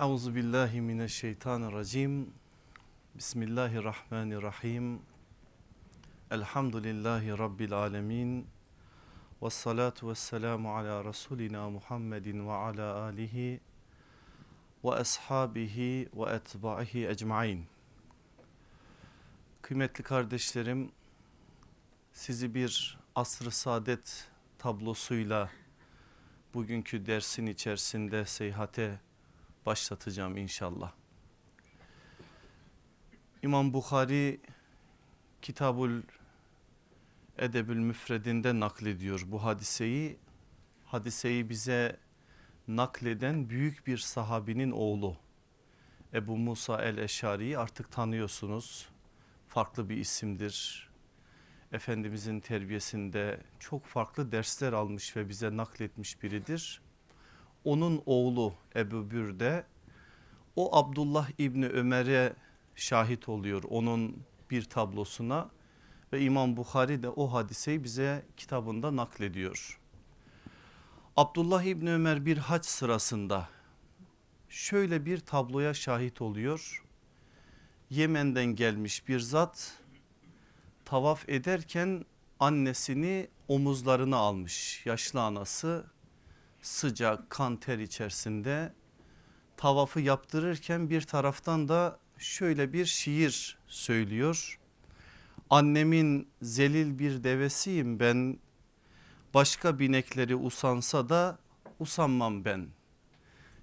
Euzu billahi mineşşeytanirracim. Bismillahirrahmanirrahim. Elhamdülillahi rabbil alamin. Ves salatu vesselamu ala rasulina Muhammedin ve ala alihi ve ashabihi ve etbahi ecmaîn. Kıymetli kardeşlerim, sizi bir asr-ı saadet tablosuyla bugünkü dersin içerisinde seyahate başlatacağım inşallah. İmam Bukhari Kitabul Edebül Müfredinde naklediyor bu hadiseyi. Hadiseyi bize nakleden büyük bir sahabinin oğlu Ebu Musa el-Eşari'yi artık tanıyorsunuz. Farklı bir isimdir. Efendimizin terbiyesinde çok farklı dersler almış ve bize nakletmiş biridir. Onun oğlu Ebu Bürde o Abdullah İbni Ömer'e şahit oluyor onun bir tablosuna ve İmam Bukhari de o hadiseyi bize kitabında naklediyor. Abdullah İbni Ömer bir haç sırasında şöyle bir tabloya şahit oluyor. Yemen'den gelmiş bir zat tavaf ederken annesini omuzlarına almış yaşlı anası sıcak kan ter içerisinde tavafı yaptırırken bir taraftan da şöyle bir şiir söylüyor. Annemin zelil bir devesiyim ben başka binekleri usansa da usanmam ben.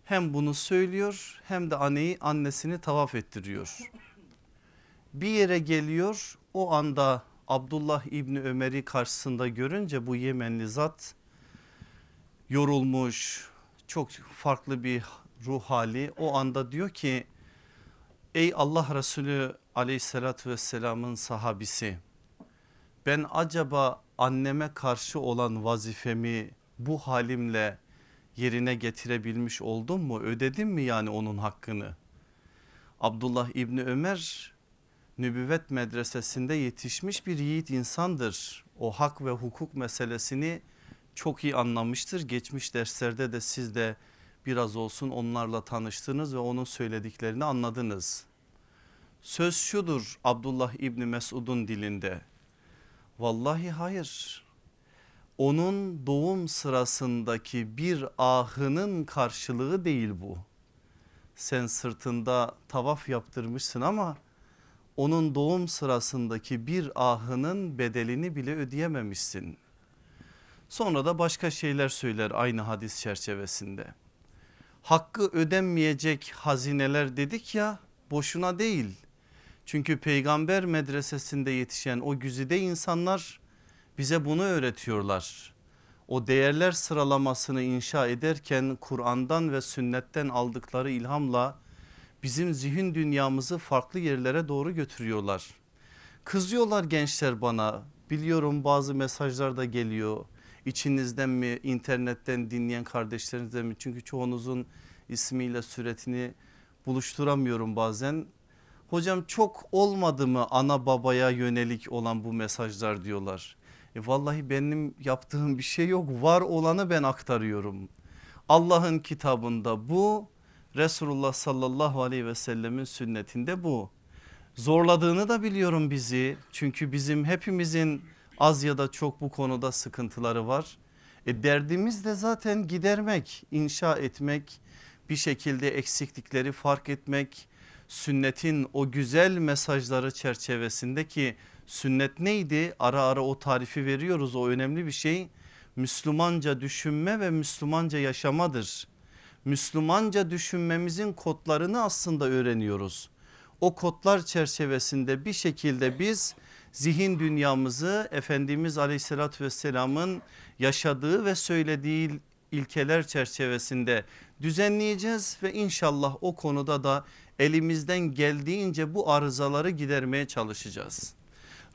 Hem bunu söylüyor hem de anneyi annesini tavaf ettiriyor. Bir yere geliyor o anda Abdullah İbni Ömer'i karşısında görünce bu Yemenli zat yorulmuş çok farklı bir ruh hali. O anda diyor ki ey Allah Resulü aleyhissalatü vesselamın sahabisi ben acaba anneme karşı olan vazifemi bu halimle yerine getirebilmiş oldum mu? Ödedim mi yani onun hakkını? Abdullah İbni Ömer nübüvvet medresesinde yetişmiş bir yiğit insandır. O hak ve hukuk meselesini çok iyi anlamıştır. Geçmiş derslerde de siz de biraz olsun onlarla tanıştınız ve onun söylediklerini anladınız. Söz şudur Abdullah İbni Mesud'un dilinde. Vallahi hayır. Onun doğum sırasındaki bir ahının karşılığı değil bu. Sen sırtında tavaf yaptırmışsın ama onun doğum sırasındaki bir ahının bedelini bile ödeyememişsin. Sonra da başka şeyler söyler aynı hadis çerçevesinde. Hakkı ödenmeyecek hazineler dedik ya boşuna değil. Çünkü peygamber medresesinde yetişen o güzide insanlar bize bunu öğretiyorlar. O değerler sıralamasını inşa ederken Kur'an'dan ve sünnetten aldıkları ilhamla bizim zihin dünyamızı farklı yerlere doğru götürüyorlar. Kızıyorlar gençler bana biliyorum bazı mesajlar da geliyor içinizden mi internetten dinleyen kardeşlerinizden mi? Çünkü çoğunuzun ismiyle suretini buluşturamıyorum bazen. Hocam çok olmadı mı ana babaya yönelik olan bu mesajlar diyorlar. E vallahi benim yaptığım bir şey yok var olanı ben aktarıyorum. Allah'ın kitabında bu Resulullah sallallahu aleyhi ve sellemin sünnetinde bu. Zorladığını da biliyorum bizi çünkü bizim hepimizin az ya da çok bu konuda sıkıntıları var. E derdimiz de zaten gidermek, inşa etmek, bir şekilde eksiklikleri fark etmek, sünnetin o güzel mesajları çerçevesindeki sünnet neydi? Ara ara o tarifi veriyoruz o önemli bir şey. Müslümanca düşünme ve Müslümanca yaşamadır. Müslümanca düşünmemizin kodlarını aslında öğreniyoruz. O kodlar çerçevesinde bir şekilde biz zihin dünyamızı Efendimiz aleyhissalatü vesselamın yaşadığı ve söylediği ilkeler çerçevesinde düzenleyeceğiz ve inşallah o konuda da elimizden geldiğince bu arızaları gidermeye çalışacağız.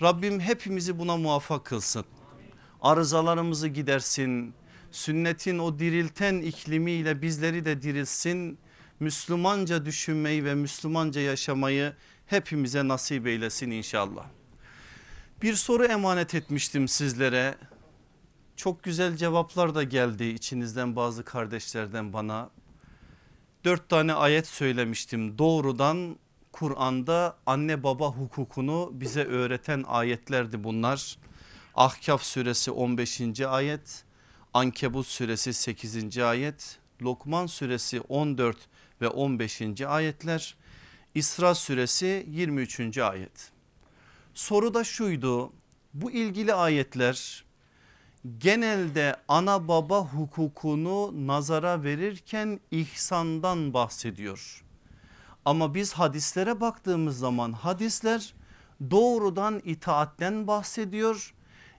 Rabbim hepimizi buna muvaffak kılsın. Arızalarımızı gidersin. Sünnetin o dirilten iklimiyle bizleri de dirilsin. Müslümanca düşünmeyi ve Müslümanca yaşamayı hepimize nasip eylesin inşallah. Bir soru emanet etmiştim sizlere. Çok güzel cevaplar da geldi içinizden bazı kardeşlerden bana. dört tane ayet söylemiştim doğrudan Kur'an'da anne baba hukukunu bize öğreten ayetlerdi bunlar. Ahkaf suresi 15. ayet, Ankebut suresi 8. ayet, Lokman suresi 14 ve 15. ayetler, İsra suresi 23. ayet. Soru da şuydu bu ilgili ayetler genelde ana baba hukukunu nazara verirken ihsandan bahsediyor. Ama biz hadislere baktığımız zaman hadisler doğrudan itaatten bahsediyor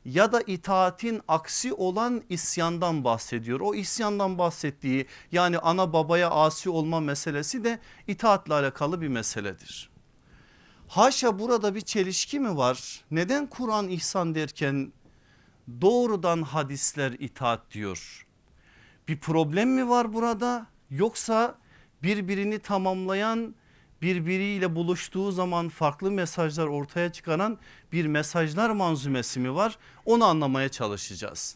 ya da itaatin aksi olan isyandan bahsediyor. O isyandan bahsettiği yani ana babaya asi olma meselesi de itaatle alakalı bir meseledir. Haşa burada bir çelişki mi var? Neden Kur'an ihsan derken doğrudan hadisler itaat diyor? Bir problem mi var burada? Yoksa birbirini tamamlayan birbiriyle buluştuğu zaman farklı mesajlar ortaya çıkaran bir mesajlar manzumesi mi var? Onu anlamaya çalışacağız.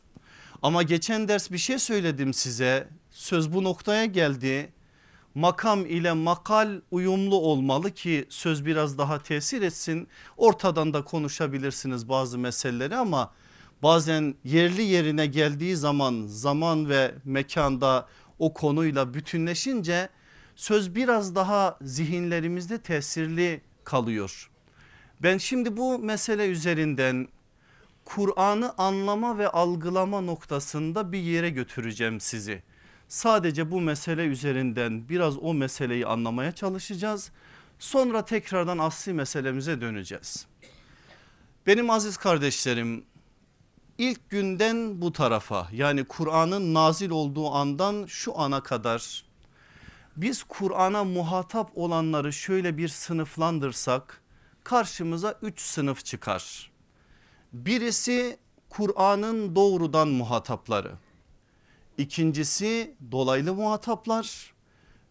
Ama geçen ders bir şey söyledim size. Söz bu noktaya geldi. Makam ile makal uyumlu olmalı ki söz biraz daha tesir etsin. Ortadan da konuşabilirsiniz bazı meseleleri ama bazen yerli yerine geldiği zaman zaman ve mekanda o konuyla bütünleşince söz biraz daha zihinlerimizde tesirli kalıyor. Ben şimdi bu mesele üzerinden Kur'an'ı anlama ve algılama noktasında bir yere götüreceğim sizi. Sadece bu mesele üzerinden biraz o meseleyi anlamaya çalışacağız. Sonra tekrardan asli meselemize döneceğiz. Benim aziz kardeşlerim ilk günden bu tarafa yani Kur'an'ın nazil olduğu andan şu ana kadar biz Kur'an'a muhatap olanları şöyle bir sınıflandırsak karşımıza üç sınıf çıkar. Birisi Kur'an'ın doğrudan muhatapları. İkincisi dolaylı muhataplar.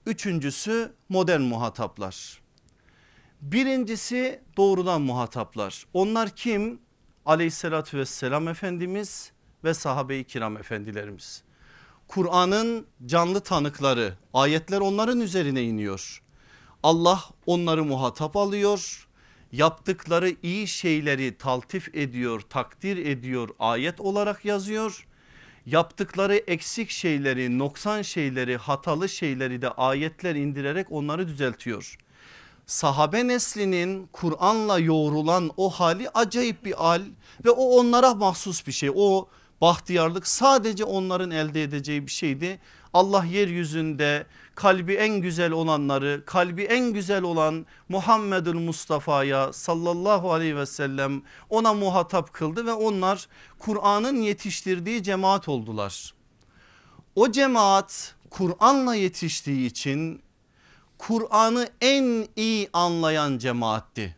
Üçüncüsü modern muhataplar. Birincisi doğrudan muhataplar. Onlar kim? Aleyhissalatü vesselam Efendimiz ve sahabe-i kiram efendilerimiz. Kur'an'ın canlı tanıkları ayetler onların üzerine iniyor. Allah onları muhatap alıyor. Yaptıkları iyi şeyleri taltif ediyor, takdir ediyor, ayet olarak yazıyor. Yaptıkları eksik şeyleri, noksan şeyleri, hatalı şeyleri de ayetler indirerek onları düzeltiyor. Sahabe neslinin Kur'an'la yoğrulan o hali acayip bir hal ve o onlara mahsus bir şey. O bahtiyarlık sadece onların elde edeceği bir şeydi. Allah yeryüzünde kalbi en güzel olanları kalbi en güzel olan Muhammedül Mustafa'ya sallallahu aleyhi ve sellem ona muhatap kıldı ve onlar Kur'an'ın yetiştirdiği cemaat oldular. O cemaat Kur'an'la yetiştiği için Kur'an'ı en iyi anlayan cemaatti.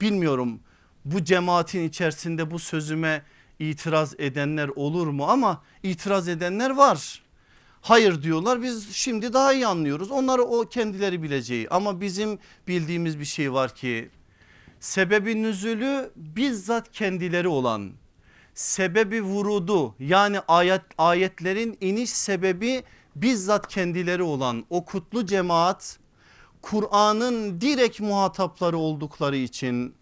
Bilmiyorum bu cemaatin içerisinde bu sözüme itiraz edenler olur mu ama itiraz edenler var. Hayır diyorlar biz şimdi daha iyi anlıyoruz. Onları o kendileri bileceği. Ama bizim bildiğimiz bir şey var ki sebebi nüzülü bizzat kendileri olan sebebi vurudu. Yani ayet, ayetlerin iniş sebebi bizzat kendileri olan o kutlu cemaat Kur'an'ın direkt muhatapları oldukları için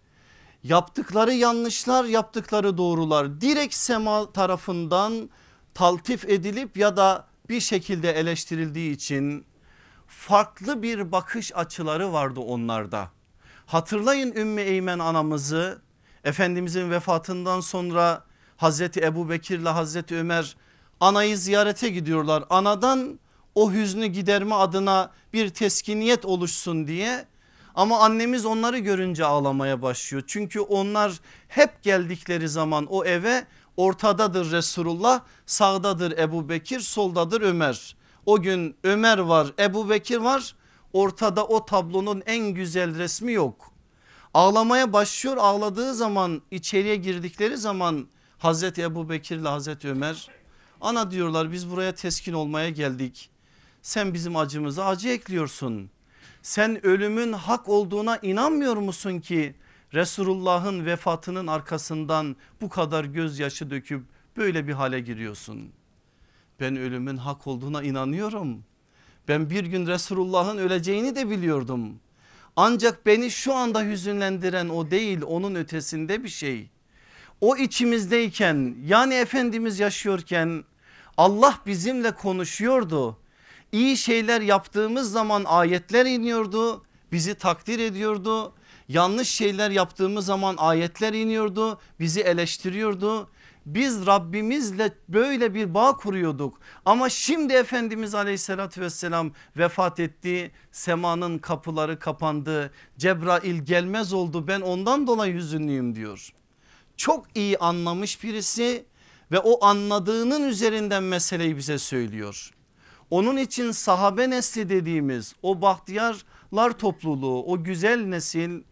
yaptıkları yanlışlar yaptıkları doğrular direkt sema tarafından taltif edilip ya da bir şekilde eleştirildiği için farklı bir bakış açıları vardı onlarda. Hatırlayın Ümmü Eymen anamızı Efendimizin vefatından sonra Hazreti Ebu Bekir ile Hazreti Ömer anayı ziyarete gidiyorlar. Anadan o hüznü giderme adına bir teskiniyet oluşsun diye ama annemiz onları görünce ağlamaya başlıyor. Çünkü onlar hep geldikleri zaman o eve ortadadır Resulullah sağdadır Ebu Bekir soldadır Ömer. O gün Ömer var Ebu Bekir var ortada o tablonun en güzel resmi yok. Ağlamaya başlıyor ağladığı zaman içeriye girdikleri zaman Hazreti Ebu Bekir ile Hazreti Ömer ana diyorlar biz buraya teskin olmaya geldik. Sen bizim acımıza acı ekliyorsun. Sen ölümün hak olduğuna inanmıyor musun ki Resulullah'ın vefatının arkasından bu kadar gözyaşı döküp böyle bir hale giriyorsun. Ben ölümün hak olduğuna inanıyorum. Ben bir gün Resulullah'ın öleceğini de biliyordum. Ancak beni şu anda hüzünlendiren o değil onun ötesinde bir şey. O içimizdeyken yani Efendimiz yaşıyorken Allah bizimle konuşuyordu. İyi şeyler yaptığımız zaman ayetler iniyordu bizi takdir ediyordu. Yanlış şeyler yaptığımız zaman ayetler iniyordu bizi eleştiriyordu. Biz Rabbimizle böyle bir bağ kuruyorduk ama şimdi Efendimiz aleyhissalatü vesselam vefat etti. Semanın kapıları kapandı. Cebrail gelmez oldu ben ondan dolayı hüzünlüyüm diyor. Çok iyi anlamış birisi ve o anladığının üzerinden meseleyi bize söylüyor. Onun için sahabe nesli dediğimiz o bahtiyarlar topluluğu o güzel nesil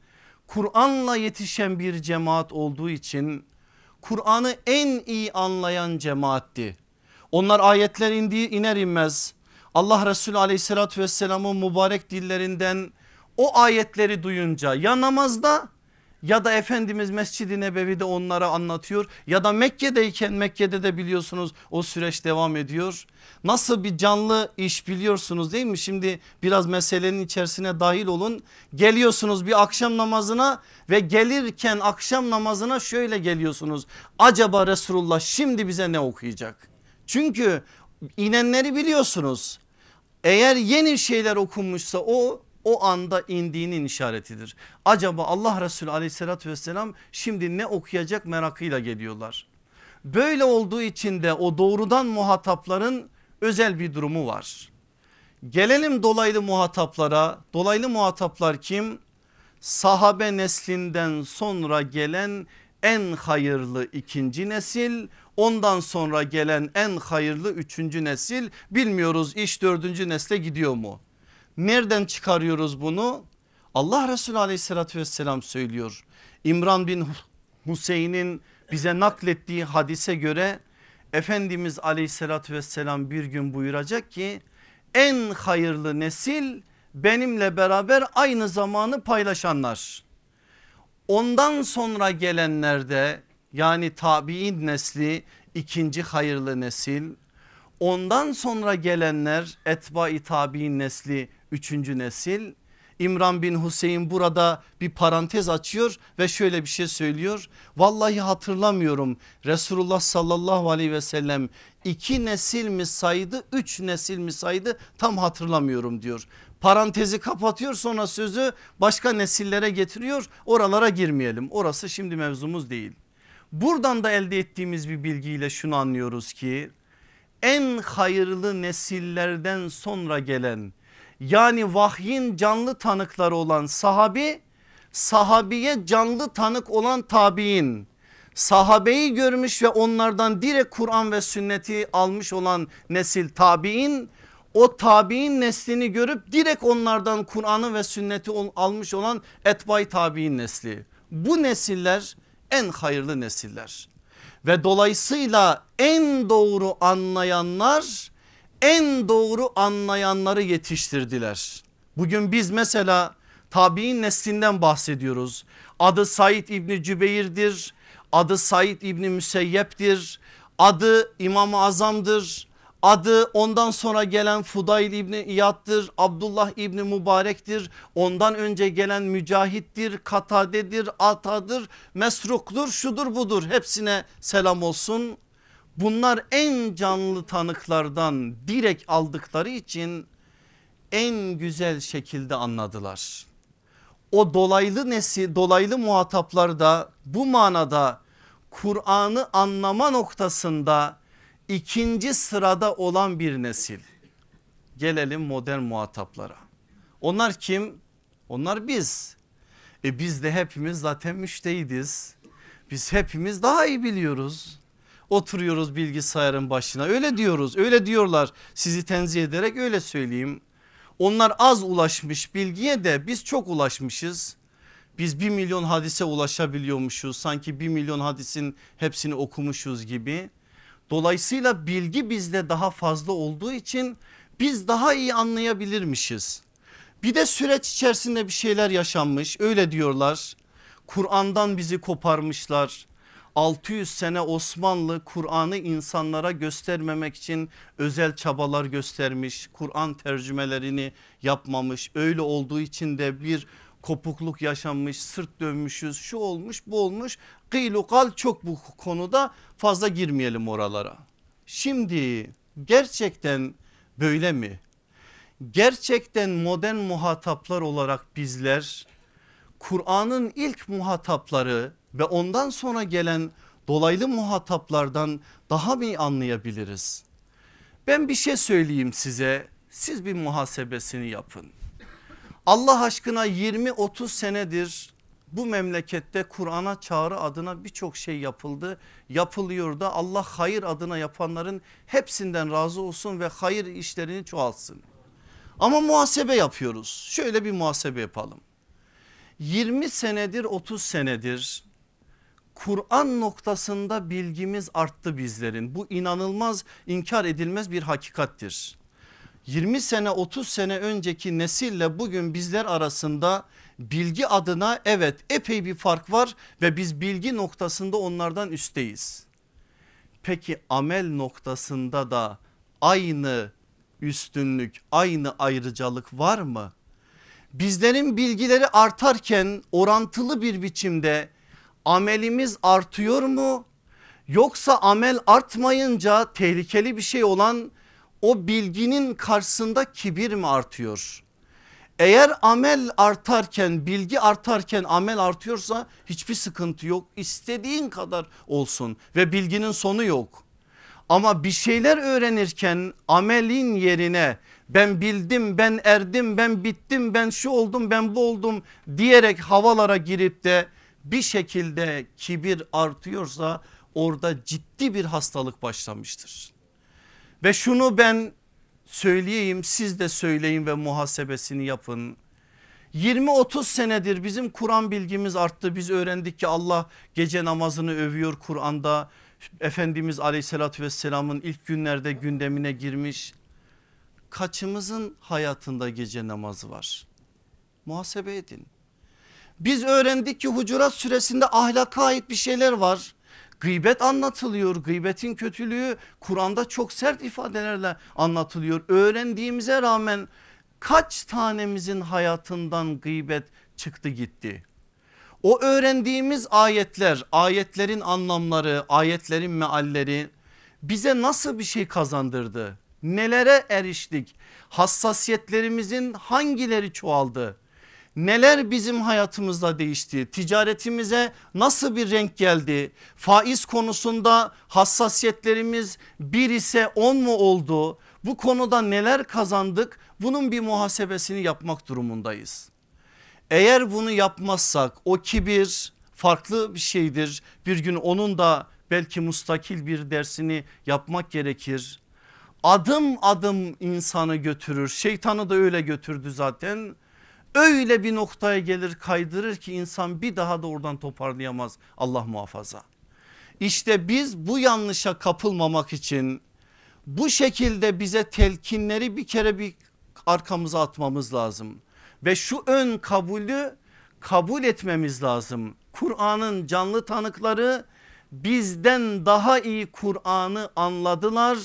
Kur'an'la yetişen bir cemaat olduğu için Kur'an'ı en iyi anlayan cemaatti. Onlar ayetler indiği iner inmez Allah Resulü aleyhissalatü vesselamın mübarek dillerinden o ayetleri duyunca ya namazda ya da Efendimiz Mescid-i Nebevi'de onlara anlatıyor ya da Mekke'deyken Mekke'de de biliyorsunuz o süreç devam ediyor. Nasıl bir canlı iş biliyorsunuz değil mi? Şimdi biraz meselenin içerisine dahil olun. Geliyorsunuz bir akşam namazına ve gelirken akşam namazına şöyle geliyorsunuz. Acaba Resulullah şimdi bize ne okuyacak? Çünkü inenleri biliyorsunuz. Eğer yeni şeyler okunmuşsa o o anda indiğinin işaretidir. Acaba Allah Resulü aleyhissalatü vesselam şimdi ne okuyacak merakıyla geliyorlar. Böyle olduğu için de o doğrudan muhatapların özel bir durumu var. Gelelim dolaylı muhataplara. Dolaylı muhataplar kim? Sahabe neslinden sonra gelen en hayırlı ikinci nesil ondan sonra gelen en hayırlı üçüncü nesil bilmiyoruz iş dördüncü nesle gidiyor mu? Nereden çıkarıyoruz bunu? Allah Resulü aleyhissalatü vesselam söylüyor. İmran bin Hüseyin'in bize naklettiği hadise göre Efendimiz aleyhissalatü vesselam bir gün buyuracak ki en hayırlı nesil benimle beraber aynı zamanı paylaşanlar. Ondan sonra gelenlerde yani tabi'in nesli ikinci hayırlı nesil. Ondan sonra gelenler etba-i tabi'in nesli üçüncü nesil. İmran bin Hüseyin burada bir parantez açıyor ve şöyle bir şey söylüyor. Vallahi hatırlamıyorum Resulullah sallallahu aleyhi ve sellem iki nesil mi saydı üç nesil mi saydı tam hatırlamıyorum diyor. Parantezi kapatıyor sonra sözü başka nesillere getiriyor oralara girmeyelim orası şimdi mevzumuz değil. Buradan da elde ettiğimiz bir bilgiyle şunu anlıyoruz ki en hayırlı nesillerden sonra gelen yani vahyin canlı tanıkları olan sahabi sahabiye canlı tanık olan tabi'in sahabeyi görmüş ve onlardan direkt Kur'an ve sünneti almış olan nesil tabi'in o tabi'in neslini görüp direkt onlardan Kur'an'ı ve sünneti almış olan etbay tabi'in nesli. Bu nesiller en hayırlı nesiller ve dolayısıyla en doğru anlayanlar en doğru anlayanları yetiştirdiler. Bugün biz mesela tabi'in neslinden bahsediyoruz. Adı Said İbni Cübeyr'dir. Adı Said İbni Müseyyep'tir. Adı İmam-ı Azam'dır. Adı ondan sonra gelen Fudayl İbni İyad'dır. Abdullah İbni Mübarek'tir. Ondan önce gelen Mücahit'tir, Katade'dir, Ata'dır, Mesruk'dur, şudur budur. Hepsine selam olsun. Bunlar en canlı tanıklardan direkt aldıkları için en güzel şekilde anladılar. O dolaylı nesil dolaylı muhataplar da bu manada Kur'an'ı anlama noktasında ikinci sırada olan bir nesil. Gelelim modern muhataplara. Onlar kim? Onlar biz. E biz de hepimiz zaten müştehidiz. Biz hepimiz daha iyi biliyoruz. Oturuyoruz bilgisayarın başına öyle diyoruz öyle diyorlar sizi tenzih ederek öyle söyleyeyim. Onlar az ulaşmış bilgiye de biz çok ulaşmışız. Biz bir milyon hadise ulaşabiliyormuşuz sanki bir milyon hadisin hepsini okumuşuz gibi. Dolayısıyla bilgi bizde daha fazla olduğu için biz daha iyi anlayabilirmişiz. Bir de süreç içerisinde bir şeyler yaşanmış öyle diyorlar. Kur'an'dan bizi koparmışlar. 600 sene Osmanlı Kur'an'ı insanlara göstermemek için özel çabalar göstermiş. Kur'an tercümelerini yapmamış. Öyle olduğu için de bir kopukluk yaşanmış, sırt dönmüşüz, şu olmuş, bu olmuş. Kıylukal çok bu konuda fazla girmeyelim oralara. Şimdi gerçekten böyle mi? Gerçekten modern muhataplar olarak bizler Kur'an'ın ilk muhatapları ve ondan sonra gelen dolaylı muhataplardan daha mı anlayabiliriz? Ben bir şey söyleyeyim size siz bir muhasebesini yapın. Allah aşkına 20-30 senedir bu memlekette Kur'an'a çağrı adına birçok şey yapıldı. Yapılıyor da Allah hayır adına yapanların hepsinden razı olsun ve hayır işlerini çoğalsın. Ama muhasebe yapıyoruz. Şöyle bir muhasebe yapalım. 20 senedir 30 senedir Kur'an noktasında bilgimiz arttı bizlerin. Bu inanılmaz inkar edilmez bir hakikattir. 20 sene 30 sene önceki nesille bugün bizler arasında bilgi adına evet epey bir fark var ve biz bilgi noktasında onlardan üstteyiz. Peki amel noktasında da aynı üstünlük aynı ayrıcalık var mı? Bizlerin bilgileri artarken orantılı bir biçimde amelimiz artıyor mu? Yoksa amel artmayınca tehlikeli bir şey olan o bilginin karşısında kibir mi artıyor? Eğer amel artarken bilgi artarken amel artıyorsa hiçbir sıkıntı yok. İstediğin kadar olsun ve bilginin sonu yok. Ama bir şeyler öğrenirken amelin yerine ben bildim ben erdim ben bittim ben şu oldum ben bu oldum diyerek havalara girip de bir şekilde kibir artıyorsa orada ciddi bir hastalık başlamıştır. Ve şunu ben söyleyeyim siz de söyleyin ve muhasebesini yapın. 20-30 senedir bizim Kur'an bilgimiz arttı. Biz öğrendik ki Allah gece namazını övüyor Kur'an'da. Efendimiz aleyhissalatü vesselamın ilk günlerde gündemine girmiş. Kaçımızın hayatında gece namazı var? Muhasebe edin. Biz öğrendik ki Hucurat suresinde ahlaka ait bir şeyler var. Gıybet anlatılıyor. Gıybetin kötülüğü Kur'an'da çok sert ifadelerle anlatılıyor. Öğrendiğimize rağmen kaç tanemizin hayatından gıybet çıktı gitti. O öğrendiğimiz ayetler, ayetlerin anlamları, ayetlerin mealleri bize nasıl bir şey kazandırdı? Nelere eriştik? Hassasiyetlerimizin hangileri çoğaldı? Neler bizim hayatımızda değişti? Ticaretimize nasıl bir renk geldi? Faiz konusunda hassasiyetlerimiz bir ise on mu oldu? Bu konuda neler kazandık? Bunun bir muhasebesini yapmak durumundayız. Eğer bunu yapmazsak o kibir farklı bir şeydir. Bir gün onun da belki mustakil bir dersini yapmak gerekir. Adım adım insanı götürür. Şeytanı da öyle götürdü zaten öyle bir noktaya gelir kaydırır ki insan bir daha da oradan toparlayamaz Allah muhafaza. İşte biz bu yanlışa kapılmamak için bu şekilde bize telkinleri bir kere bir arkamıza atmamız lazım. Ve şu ön kabulü kabul etmemiz lazım. Kur'an'ın canlı tanıkları bizden daha iyi Kur'an'ı anladılar.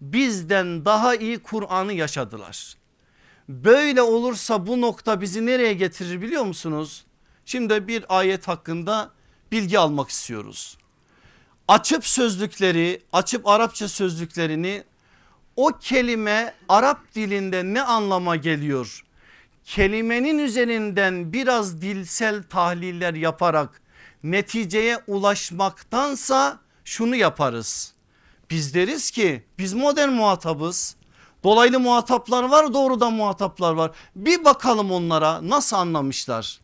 Bizden daha iyi Kur'an'ı yaşadılar. Böyle olursa bu nokta bizi nereye getirir biliyor musunuz? Şimdi bir ayet hakkında bilgi almak istiyoruz. Açıp sözlükleri açıp Arapça sözlüklerini o kelime Arap dilinde ne anlama geliyor? Kelimenin üzerinden biraz dilsel tahliller yaparak neticeye ulaşmaktansa şunu yaparız. Biz deriz ki biz modern muhatabız. Dolaylı muhataplar var doğrudan muhataplar var. Bir bakalım onlara nasıl anlamışlar?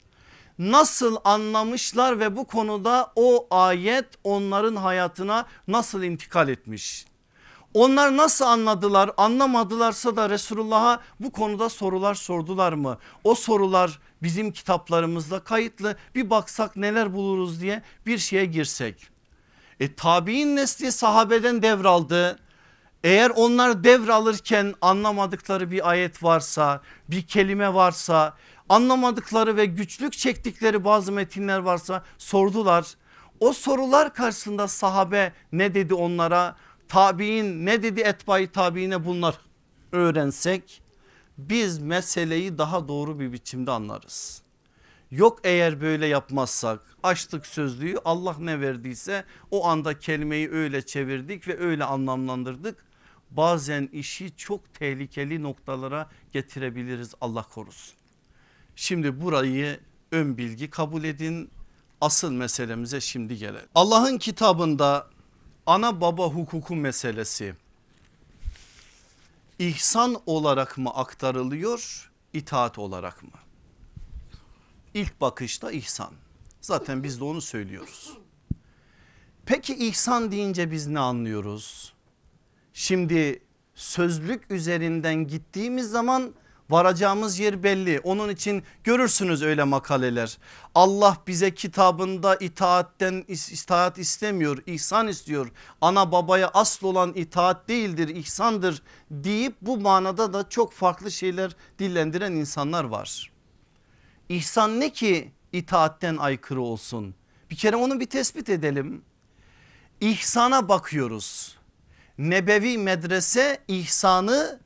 Nasıl anlamışlar ve bu konuda o ayet onların hayatına nasıl intikal etmiş? Onlar nasıl anladılar anlamadılarsa da Resulullah'a bu konuda sorular sordular mı? O sorular bizim kitaplarımızda kayıtlı bir baksak neler buluruz diye bir şeye girsek. E tabi'in nesli sahabeden devraldı. Eğer onlar devralırken anlamadıkları bir ayet varsa bir kelime varsa anlamadıkları ve güçlük çektikleri bazı metinler varsa sordular. O sorular karşısında sahabe ne dedi onlara? Tabi'in ne dedi etbayı tabiine bunlar öğrensek biz meseleyi daha doğru bir biçimde anlarız. Yok eğer böyle yapmazsak açtık sözlüğü Allah ne verdiyse o anda kelimeyi öyle çevirdik ve öyle anlamlandırdık. Bazen işi çok tehlikeli noktalara getirebiliriz Allah korusun. Şimdi burayı ön bilgi kabul edin asıl meselemize şimdi gelelim. Allah'ın kitabında ana baba hukuku meselesi ihsan olarak mı aktarılıyor itaat olarak mı? İlk bakışta ihsan zaten biz de onu söylüyoruz. Peki ihsan deyince biz ne anlıyoruz? Şimdi sözlük üzerinden gittiğimiz zaman varacağımız yer belli. Onun için görürsünüz öyle makaleler. Allah bize kitabında itaatten itaat istemiyor, ihsan istiyor. Ana babaya asıl olan itaat değildir, ihsandır deyip bu manada da çok farklı şeyler dillendiren insanlar var. İhsan ne ki itaatten aykırı olsun? Bir kere onu bir tespit edelim. İhsana bakıyoruz. Nebevi medrese ihsanı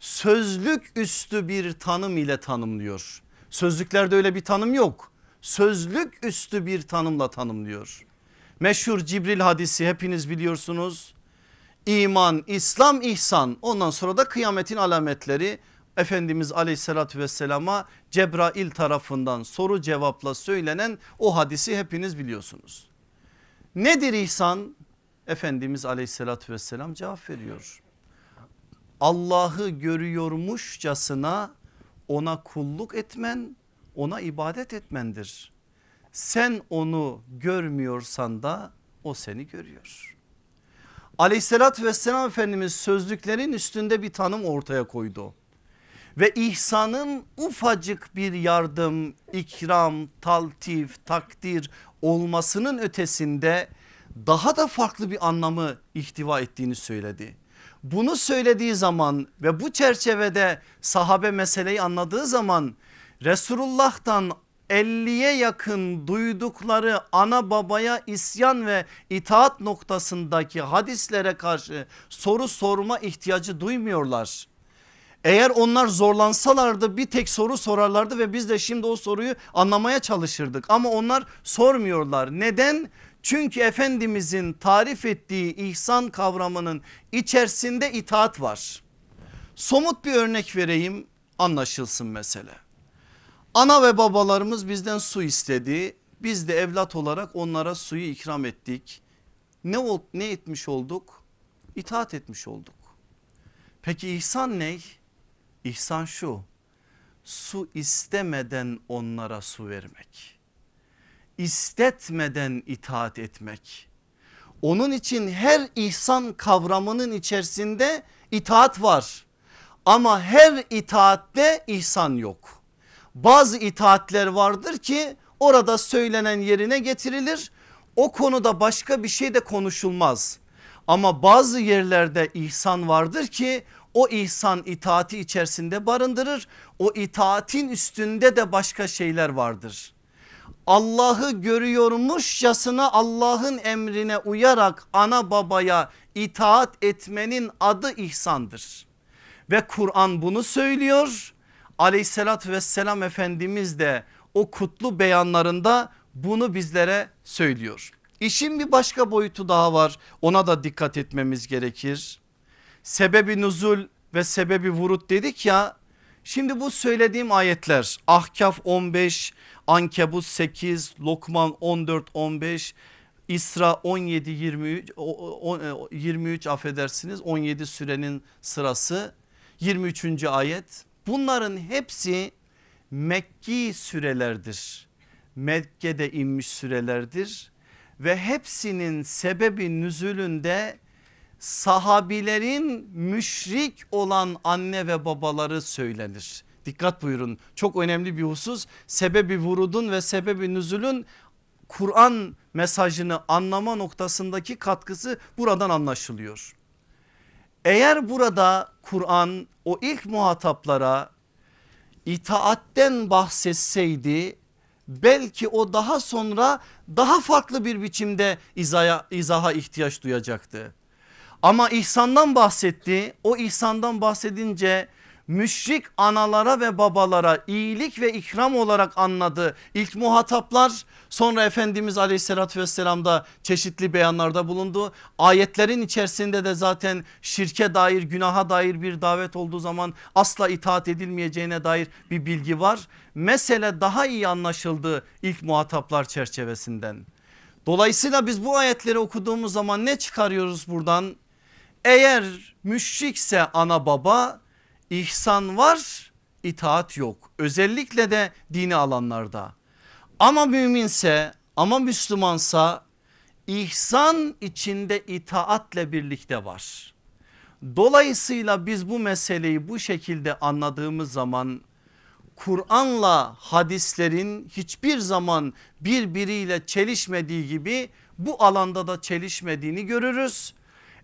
sözlük üstü bir tanım ile tanımlıyor. Sözlüklerde öyle bir tanım yok. Sözlük üstü bir tanımla tanımlıyor. Meşhur Cibril hadisi hepiniz biliyorsunuz. İman, İslam, ihsan ondan sonra da kıyametin alametleri Efendimiz aleyhissalatü vesselama Cebrail tarafından soru cevapla söylenen o hadisi hepiniz biliyorsunuz. Nedir ihsan? Efendimiz aleyhissalatü vesselam cevap veriyor. Allah'ı görüyormuşçasına ona kulluk etmen ona ibadet etmendir. Sen onu görmüyorsan da o seni görüyor. Aleyhissalatü vesselam Efendimiz sözlüklerin üstünde bir tanım ortaya koydu. Ve ihsanın ufacık bir yardım, ikram, taltif, takdir olmasının ötesinde daha da farklı bir anlamı ihtiva ettiğini söyledi. Bunu söylediği zaman ve bu çerçevede sahabe meseleyi anladığı zaman Resulullah'tan 50'ye yakın duydukları ana babaya isyan ve itaat noktasındaki hadislere karşı soru sorma ihtiyacı duymuyorlar. Eğer onlar zorlansalardı bir tek soru sorarlardı ve biz de şimdi o soruyu anlamaya çalışırdık. Ama onlar sormuyorlar. Neden? Çünkü Efendimizin tarif ettiği ihsan kavramının içerisinde itaat var. Somut bir örnek vereyim anlaşılsın mesele. Ana ve babalarımız bizden su istedi. Biz de evlat olarak onlara suyu ikram ettik. Ne, ne etmiş olduk? İtaat etmiş olduk. Peki ihsan ne? İhsan şu su istemeden onlara su vermek istetmeden itaat etmek. Onun için her ihsan kavramının içerisinde itaat var. Ama her itaatte ihsan yok. Bazı itaatler vardır ki orada söylenen yerine getirilir. O konuda başka bir şey de konuşulmaz. Ama bazı yerlerde ihsan vardır ki o ihsan itaati içerisinde barındırır. O itaatin üstünde de başka şeyler vardır. Allah'ı görüyormuşçasına Allah'ın emrine uyarak ana babaya itaat etmenin adı ihsandır. Ve Kur'an bunu söylüyor. Aleyhissalatü vesselam Efendimiz de o kutlu beyanlarında bunu bizlere söylüyor. İşin bir başka boyutu daha var ona da dikkat etmemiz gerekir. Sebebi nuzul ve sebebi vurut dedik ya Şimdi bu söylediğim ayetler Ahkaf 15, Ankebut 8, Lokman 14, 15, İsra 17, 23, 23 affedersiniz 17 sürenin sırası 23. ayet. Bunların hepsi Mekki sürelerdir. Mekke'de inmiş sürelerdir ve hepsinin sebebi nüzulünde sahabilerin müşrik olan anne ve babaları söylenir. Dikkat buyurun çok önemli bir husus sebebi vurudun ve sebebi nüzulün Kur'an mesajını anlama noktasındaki katkısı buradan anlaşılıyor. Eğer burada Kur'an o ilk muhataplara itaatten bahsetseydi belki o daha sonra daha farklı bir biçimde izaha, izaha ihtiyaç duyacaktı. Ama ihsandan bahsetti. O ihsandan bahsedince müşrik analara ve babalara iyilik ve ikram olarak anladı. İlk muhataplar sonra Efendimiz aleyhissalatü vesselam da çeşitli beyanlarda bulundu. Ayetlerin içerisinde de zaten şirke dair günaha dair bir davet olduğu zaman asla itaat edilmeyeceğine dair bir bilgi var. Mesele daha iyi anlaşıldı ilk muhataplar çerçevesinden. Dolayısıyla biz bu ayetleri okuduğumuz zaman ne çıkarıyoruz buradan? Eğer müşrikse ana baba ihsan var itaat yok. Özellikle de dini alanlarda. Ama müminse ama Müslümansa ihsan içinde itaatle birlikte var. Dolayısıyla biz bu meseleyi bu şekilde anladığımız zaman Kur'an'la hadislerin hiçbir zaman birbiriyle çelişmediği gibi bu alanda da çelişmediğini görürüz.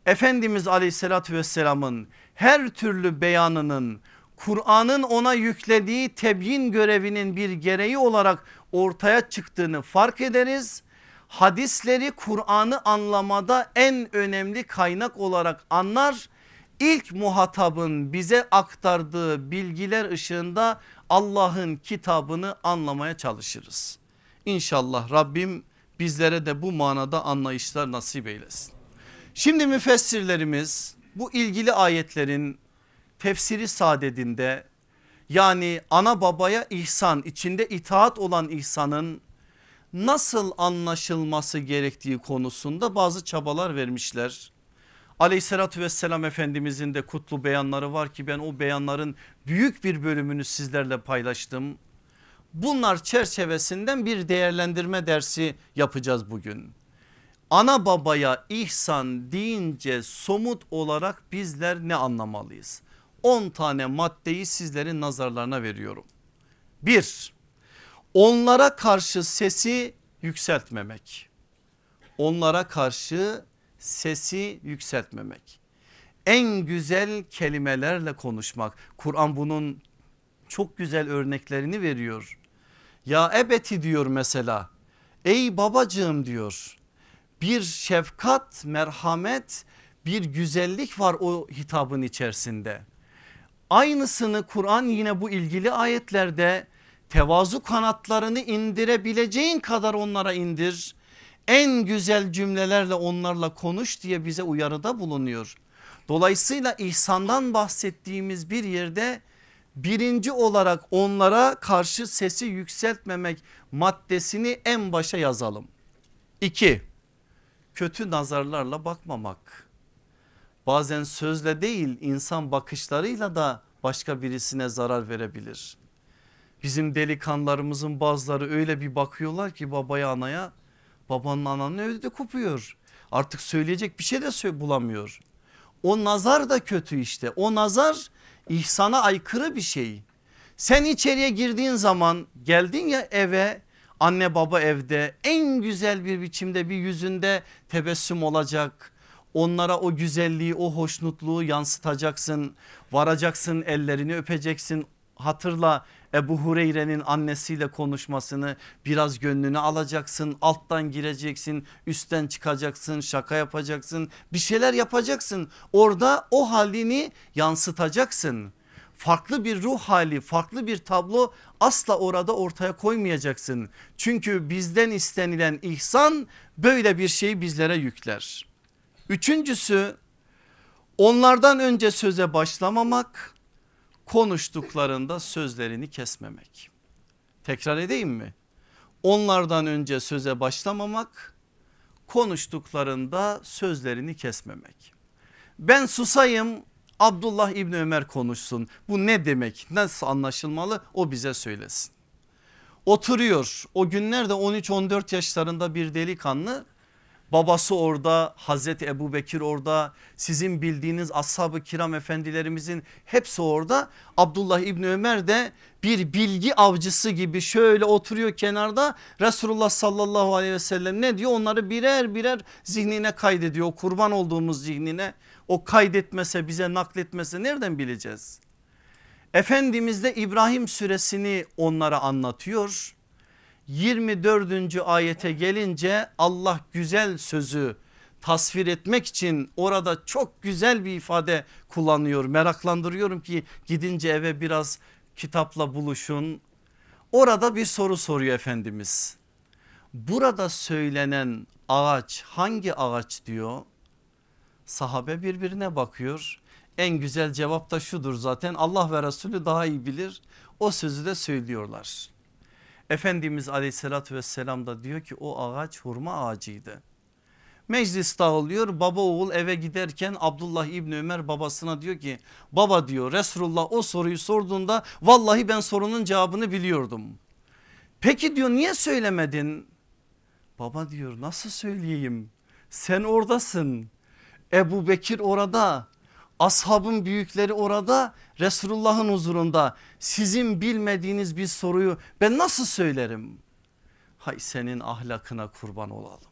Efendimiz aleyhissalatü vesselamın her türlü beyanının Kur'an'ın ona yüklediği tebyin görevinin bir gereği olarak ortaya çıktığını fark ederiz. Hadisleri Kur'an'ı anlamada en önemli kaynak olarak anlar. İlk muhatabın bize aktardığı bilgiler ışığında Allah'ın kitabını anlamaya çalışırız. İnşallah Rabbim bizlere de bu manada anlayışlar nasip eylesin. Şimdi müfessirlerimiz bu ilgili ayetlerin tefsiri sadedinde yani ana babaya ihsan içinde itaat olan ihsanın nasıl anlaşılması gerektiği konusunda bazı çabalar vermişler. Aleyhissalatü vesselam Efendimizin de kutlu beyanları var ki ben o beyanların büyük bir bölümünü sizlerle paylaştım. Bunlar çerçevesinden bir değerlendirme dersi yapacağız bugün. Ana babaya ihsan deyince somut olarak bizler ne anlamalıyız? 10 tane maddeyi sizlerin nazarlarına veriyorum. 1. Onlara karşı sesi yükseltmemek. Onlara karşı sesi yükseltmemek. En güzel kelimelerle konuşmak. Kur'an bunun çok güzel örneklerini veriyor. Ya ebeti diyor mesela. Ey babacığım diyor bir şefkat, merhamet, bir güzellik var o hitabın içerisinde. Aynısını Kur'an yine bu ilgili ayetlerde tevazu kanatlarını indirebileceğin kadar onlara indir. En güzel cümlelerle onlarla konuş diye bize uyarıda bulunuyor. Dolayısıyla ihsandan bahsettiğimiz bir yerde birinci olarak onlara karşı sesi yükseltmemek maddesini en başa yazalım. İki kötü nazarlarla bakmamak. Bazen sözle değil insan bakışlarıyla da başka birisine zarar verebilir. Bizim delikanlarımızın bazıları öyle bir bakıyorlar ki babaya anaya babanın ananın öyle kopuyor. Artık söyleyecek bir şey de bulamıyor. O nazar da kötü işte o nazar ihsana aykırı bir şey. Sen içeriye girdiğin zaman geldin ya eve Anne baba evde en güzel bir biçimde bir yüzünde tebessüm olacak. Onlara o güzelliği o hoşnutluğu yansıtacaksın. Varacaksın ellerini öpeceksin. Hatırla Ebu Hureyre'nin annesiyle konuşmasını biraz gönlünü alacaksın. Alttan gireceksin üstten çıkacaksın şaka yapacaksın bir şeyler yapacaksın. Orada o halini yansıtacaksın farklı bir ruh hali farklı bir tablo asla orada ortaya koymayacaksın. Çünkü bizden istenilen ihsan böyle bir şeyi bizlere yükler. Üçüncüsü onlardan önce söze başlamamak konuştuklarında sözlerini kesmemek. Tekrar edeyim mi? Onlardan önce söze başlamamak konuştuklarında sözlerini kesmemek. Ben susayım Abdullah İbni Ömer konuşsun. Bu ne demek? Nasıl anlaşılmalı? O bize söylesin. Oturuyor. O günlerde 13-14 yaşlarında bir delikanlı. Babası orada Hazreti Ebu Bekir orada. Sizin bildiğiniz ashab-ı kiram efendilerimizin hepsi orada. Abdullah İbni Ömer de bir bilgi avcısı gibi şöyle oturuyor kenarda. Resulullah sallallahu aleyhi ve sellem ne diyor? Onları birer birer zihnine kaydediyor. Kurban olduğumuz zihnine o kaydetmese bize nakletmese nereden bileceğiz? Efendimiz de İbrahim süresini onlara anlatıyor. 24. ayete gelince Allah güzel sözü tasvir etmek için orada çok güzel bir ifade kullanıyor. Meraklandırıyorum ki gidince eve biraz kitapla buluşun. Orada bir soru soruyor Efendimiz. Burada söylenen ağaç hangi ağaç diyor? Sahabe birbirine bakıyor. En güzel cevap da şudur zaten Allah ve Resulü daha iyi bilir. O sözü de söylüyorlar. Efendimiz aleyhissalatü vesselam da diyor ki o ağaç hurma ağacıydı. Meclis dağılıyor baba oğul eve giderken Abdullah İbni Ömer babasına diyor ki baba diyor Resulullah o soruyu sorduğunda vallahi ben sorunun cevabını biliyordum. Peki diyor niye söylemedin? Baba diyor nasıl söyleyeyim sen oradasın Ebu Bekir orada ashabın büyükleri orada Resulullah'ın huzurunda sizin bilmediğiniz bir soruyu ben nasıl söylerim? Hay senin ahlakına kurban olalım.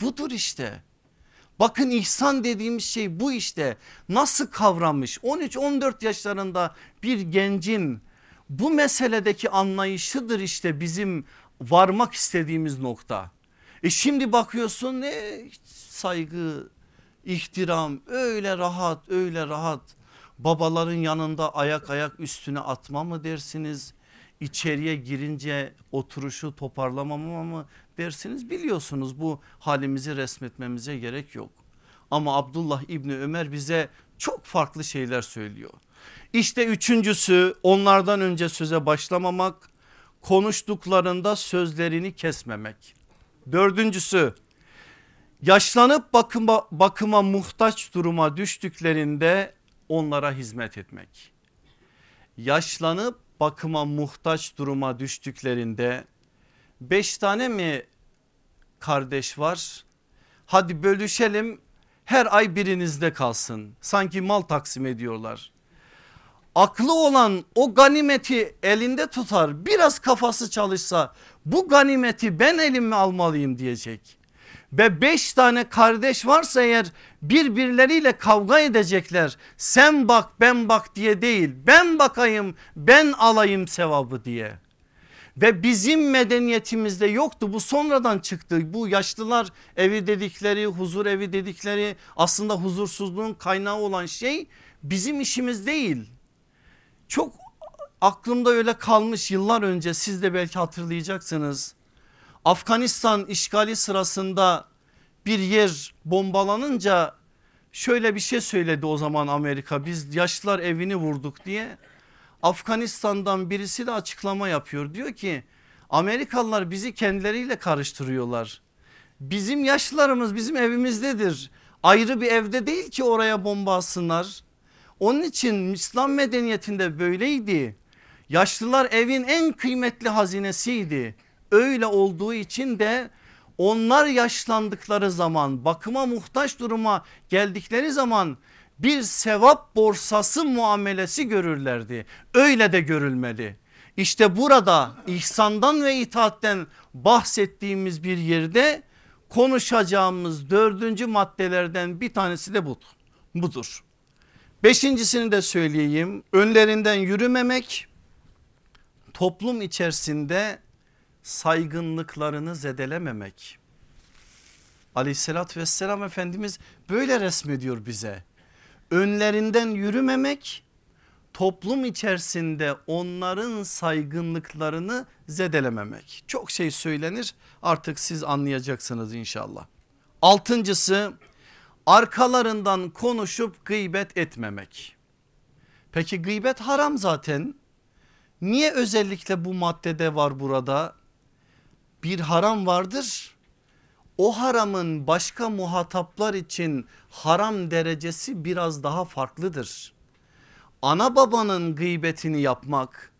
Budur işte. Bakın ihsan dediğimiz şey bu işte. Nasıl kavramış 13-14 yaşlarında bir gencin bu meseledeki anlayışıdır işte bizim varmak istediğimiz nokta. E şimdi bakıyorsun ne saygı, ihtiram öyle rahat öyle rahat. Babaların yanında ayak ayak üstüne atma mı dersiniz? İçeriye girince oturuşu toparlamama mı dersiniz? Biliyorsunuz bu halimizi resmetmemize gerek yok. Ama Abdullah İbni Ömer bize çok farklı şeyler söylüyor. İşte üçüncüsü onlardan önce söze başlamamak, konuştuklarında sözlerini kesmemek. Dördüncüsü yaşlanıp bakıma, bakıma muhtaç duruma düştüklerinde onlara hizmet etmek. Yaşlanıp bakıma muhtaç duruma düştüklerinde beş tane mi kardeş var? Hadi bölüşelim her ay birinizde kalsın. Sanki mal taksim ediyorlar. Aklı olan o ganimeti elinde tutar biraz kafası çalışsa bu ganimeti ben elime almalıyım diyecek. Ve beş tane kardeş varsa eğer birbirleriyle kavga edecekler. Sen bak ben bak diye değil ben bakayım ben alayım sevabı diye. Ve bizim medeniyetimizde yoktu bu sonradan çıktı. Bu yaşlılar evi dedikleri huzur evi dedikleri aslında huzursuzluğun kaynağı olan şey bizim işimiz değil. Çok aklımda öyle kalmış yıllar önce siz de belki hatırlayacaksınız. Afganistan işgali sırasında bir yer bombalanınca şöyle bir şey söyledi o zaman Amerika biz yaşlılar evini vurduk diye. Afganistan'dan birisi de açıklama yapıyor diyor ki Amerikalılar bizi kendileriyle karıştırıyorlar. Bizim yaşlılarımız bizim evimizdedir. Ayrı bir evde değil ki oraya bomba atsınlar. Onun için İslam medeniyetinde böyleydi. Yaşlılar evin en kıymetli hazinesiydi. Öyle olduğu için de onlar yaşlandıkları zaman bakıma muhtaç duruma geldikleri zaman bir sevap borsası muamelesi görürlerdi. Öyle de görülmeli. İşte burada ihsandan ve itaatten bahsettiğimiz bir yerde konuşacağımız dördüncü maddelerden bir tanesi de budur. Beşincisini de söyleyeyim önlerinden yürümemek toplum içerisinde saygınlıklarını zedelememek. Aleyhissalatü vesselam Efendimiz böyle resmediyor bize. Önlerinden yürümemek toplum içerisinde onların saygınlıklarını zedelememek. Çok şey söylenir artık siz anlayacaksınız inşallah. Altıncısı arkalarından konuşup gıybet etmemek. Peki gıybet haram zaten. Niye özellikle bu maddede var burada? Bir haram vardır. O haramın başka muhataplar için haram derecesi biraz daha farklıdır. Ana babanın gıybetini yapmak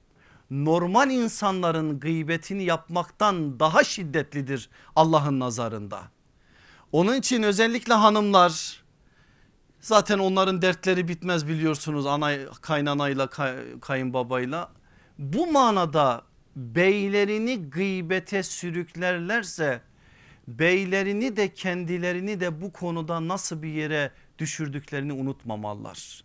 normal insanların gıybetini yapmaktan daha şiddetlidir Allah'ın nazarında. Onun için özellikle hanımlar zaten onların dertleri bitmez biliyorsunuz ana kaynanayla kay, kayınbabayla. Bu manada beylerini gıybete sürüklerlerse beylerini de kendilerini de bu konuda nasıl bir yere düşürdüklerini unutmamalılar.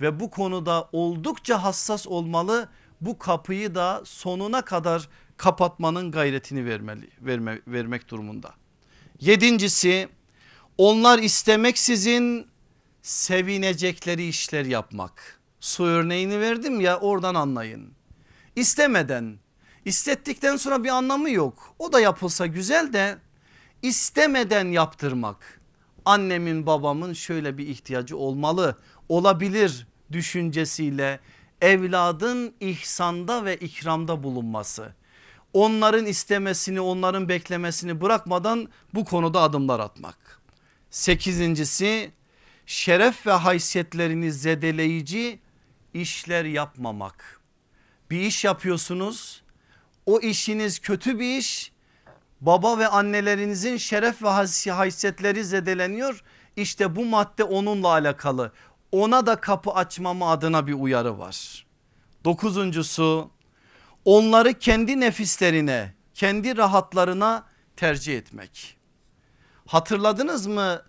Ve bu konuda oldukça hassas olmalı bu kapıyı da sonuna kadar kapatmanın gayretini vermeli, verme, vermek durumunda. Yedincisi onlar istemeksizin sevinecekleri işler yapmak. Su örneğini verdim ya oradan anlayın. İstemeden istettikten sonra bir anlamı yok. O da yapılsa güzel de istemeden yaptırmak. Annemin babamın şöyle bir ihtiyacı olmalı olabilir düşüncesiyle evladın ihsanda ve ikramda bulunması. Onların istemesini onların beklemesini bırakmadan bu konuda adımlar atmak. Sekizincisi şeref ve haysiyetlerini zedeleyici işler yapmamak. Bir iş yapıyorsunuz o işiniz kötü bir iş baba ve annelerinizin şeref ve haysiyetleri zedeleniyor. İşte bu madde onunla alakalı ona da kapı açmama adına bir uyarı var. Dokuzuncusu onları kendi nefislerine kendi rahatlarına tercih etmek. Hatırladınız mı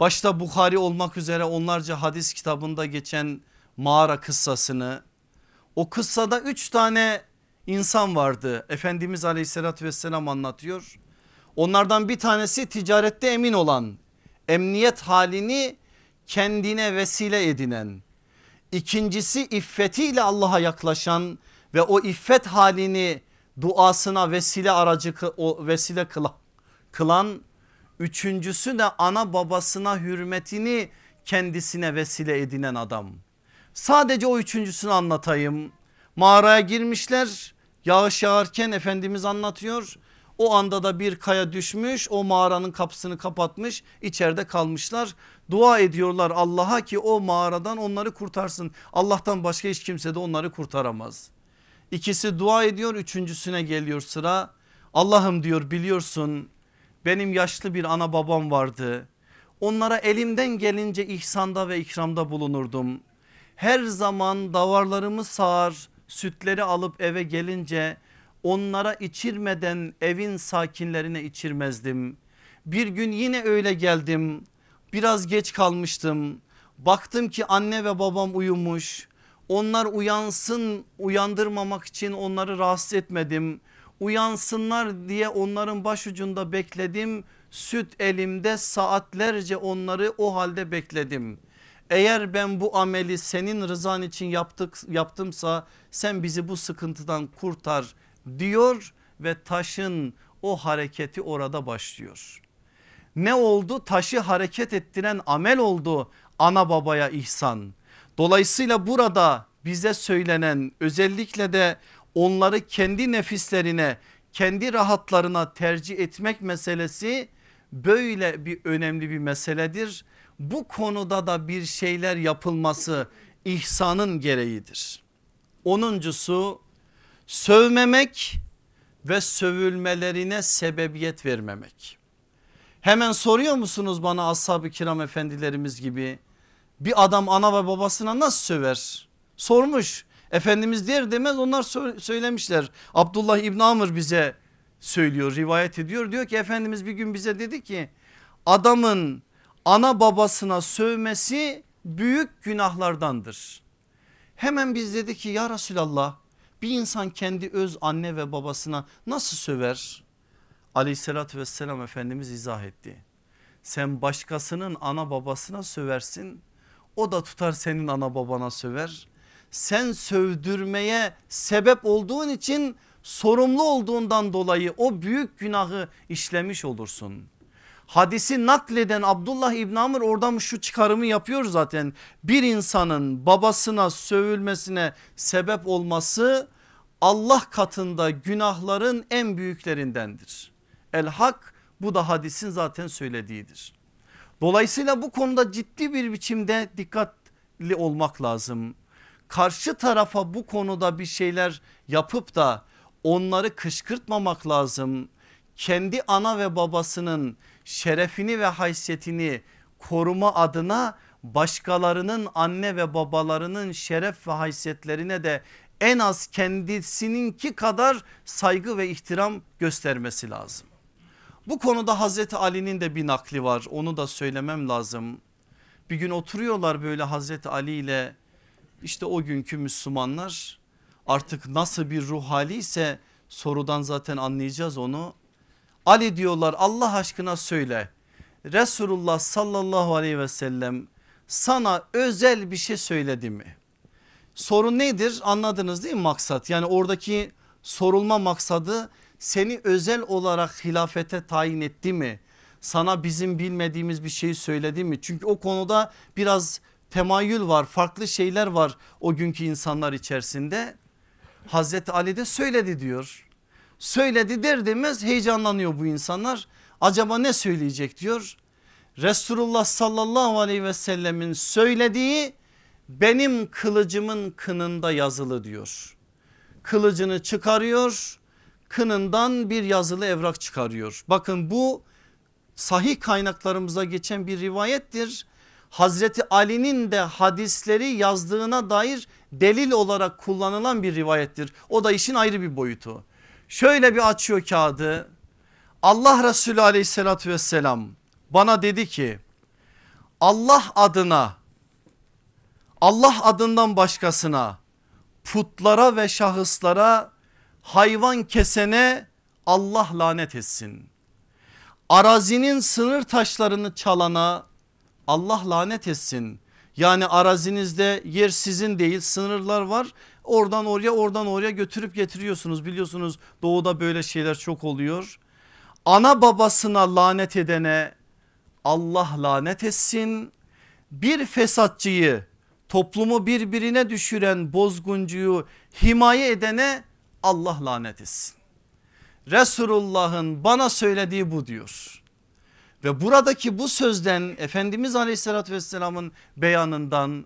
başta Bukhari olmak üzere onlarca hadis kitabında geçen mağara kıssasını. O kıssada üç tane insan vardı. Efendimiz aleyhissalatü vesselam anlatıyor. Onlardan bir tanesi ticarette emin olan emniyet halini kendine vesile edinen. İkincisi iffetiyle Allah'a yaklaşan ve o iffet halini duasına vesile aracı o vesile kılan. Üçüncüsü de ana babasına hürmetini kendisine vesile edinen adam. Sadece o üçüncüsünü anlatayım. Mağaraya girmişler yağış yağarken Efendimiz anlatıyor. O anda da bir kaya düşmüş o mağaranın kapısını kapatmış içeride kalmışlar. Dua ediyorlar Allah'a ki o mağaradan onları kurtarsın. Allah'tan başka hiç kimse de onları kurtaramaz. İkisi dua ediyor üçüncüsüne geliyor sıra. Allah'ım diyor biliyorsun benim yaşlı bir ana babam vardı. Onlara elimden gelince ihsanda ve ikramda bulunurdum. Her zaman davarlarımı sağar sütleri alıp eve gelince onlara içirmeden evin sakinlerine içirmezdim. Bir gün yine öyle geldim biraz geç kalmıştım. Baktım ki anne ve babam uyumuş. Onlar uyansın uyandırmamak için onları rahatsız etmedim. Uyansınlar diye onların başucunda bekledim. Süt elimde saatlerce onları o halde bekledim. Eğer ben bu ameli senin rızan için yaptık, yaptımsa sen bizi bu sıkıntıdan kurtar diyor ve taşın o hareketi orada başlıyor. Ne oldu? Taşı hareket ettiren amel oldu ana babaya ihsan. Dolayısıyla burada bize söylenen özellikle de onları kendi nefislerine kendi rahatlarına tercih etmek meselesi böyle bir önemli bir meseledir. Bu konuda da bir şeyler yapılması ihsanın gereğidir. Onuncusu sövmemek ve sövülmelerine sebebiyet vermemek. Hemen soruyor musunuz bana ashab-ı kiram efendilerimiz gibi bir adam ana ve babasına nasıl söver? Sormuş Efendimiz der demez onlar söylemişler. Abdullah İbn Amr bize söylüyor rivayet ediyor diyor ki Efendimiz bir gün bize dedi ki adamın ana babasına sövmesi büyük günahlardandır. Hemen biz dedi ki ya Resulallah bir insan kendi öz anne ve babasına nasıl söver? Aleyhissalatü vesselam Efendimiz izah etti. Sen başkasının ana babasına söversin o da tutar senin ana babana söver. Sen sövdürmeye sebep olduğun için sorumlu olduğundan dolayı o büyük günahı işlemiş olursun. Hadisi nakleden Abdullah İbn Amr oradan şu çıkarımı yapıyor zaten. Bir insanın babasına sövülmesine sebep olması Allah katında günahların en büyüklerindendir. El hak bu da hadisin zaten söylediğidir. Dolayısıyla bu konuda ciddi bir biçimde dikkatli olmak lazım. Karşı tarafa bu konuda bir şeyler yapıp da onları kışkırtmamak lazım. Kendi ana ve babasının şerefini ve haysiyetini koruma adına başkalarının anne ve babalarının şeref ve haysiyetlerine de en az kendisininki kadar saygı ve ihtiram göstermesi lazım. Bu konuda Hazreti Ali'nin de bir nakli var onu da söylemem lazım. Bir gün oturuyorlar böyle Hazreti Ali ile işte o günkü Müslümanlar artık nasıl bir ruh hali ise Sorudan zaten anlayacağız onu. Ali diyorlar Allah aşkına söyle. Resulullah sallallahu aleyhi ve sellem sana özel bir şey söyledi mi? Sorun nedir anladınız değil mi maksat? Yani oradaki sorulma maksadı seni özel olarak hilafete tayin etti mi? Sana bizim bilmediğimiz bir şey söyledi mi? Çünkü o konuda biraz temayül var farklı şeyler var o günkü insanlar içerisinde. Hazreti Ali de söyledi diyor. Söyledi der demez heyecanlanıyor bu insanlar. Acaba ne söyleyecek diyor. Resulullah sallallahu aleyhi ve sellemin söylediği benim kılıcımın kınında yazılı diyor. Kılıcını çıkarıyor kınından bir yazılı evrak çıkarıyor. Bakın bu sahih kaynaklarımıza geçen bir rivayettir. Hazreti Ali'nin de hadisleri yazdığına dair delil olarak kullanılan bir rivayettir. O da işin ayrı bir boyutu. Şöyle bir açıyor kağıdı. Allah Resulü aleyhissalatü vesselam bana dedi ki Allah adına Allah adından başkasına putlara ve şahıslara hayvan kesene Allah lanet etsin. Arazinin sınır taşlarını çalana Allah lanet etsin. Yani arazinizde yer sizin değil sınırlar var. Oradan oraya oradan oraya götürüp getiriyorsunuz. Biliyorsunuz doğuda böyle şeyler çok oluyor. Ana babasına lanet edene Allah lanet etsin. Bir fesatçıyı toplumu birbirine düşüren bozguncuyu himaye edene Allah lanet etsin. Resulullah'ın bana söylediği bu diyor. Ve buradaki bu sözden Efendimiz aleyhissalatü vesselamın beyanından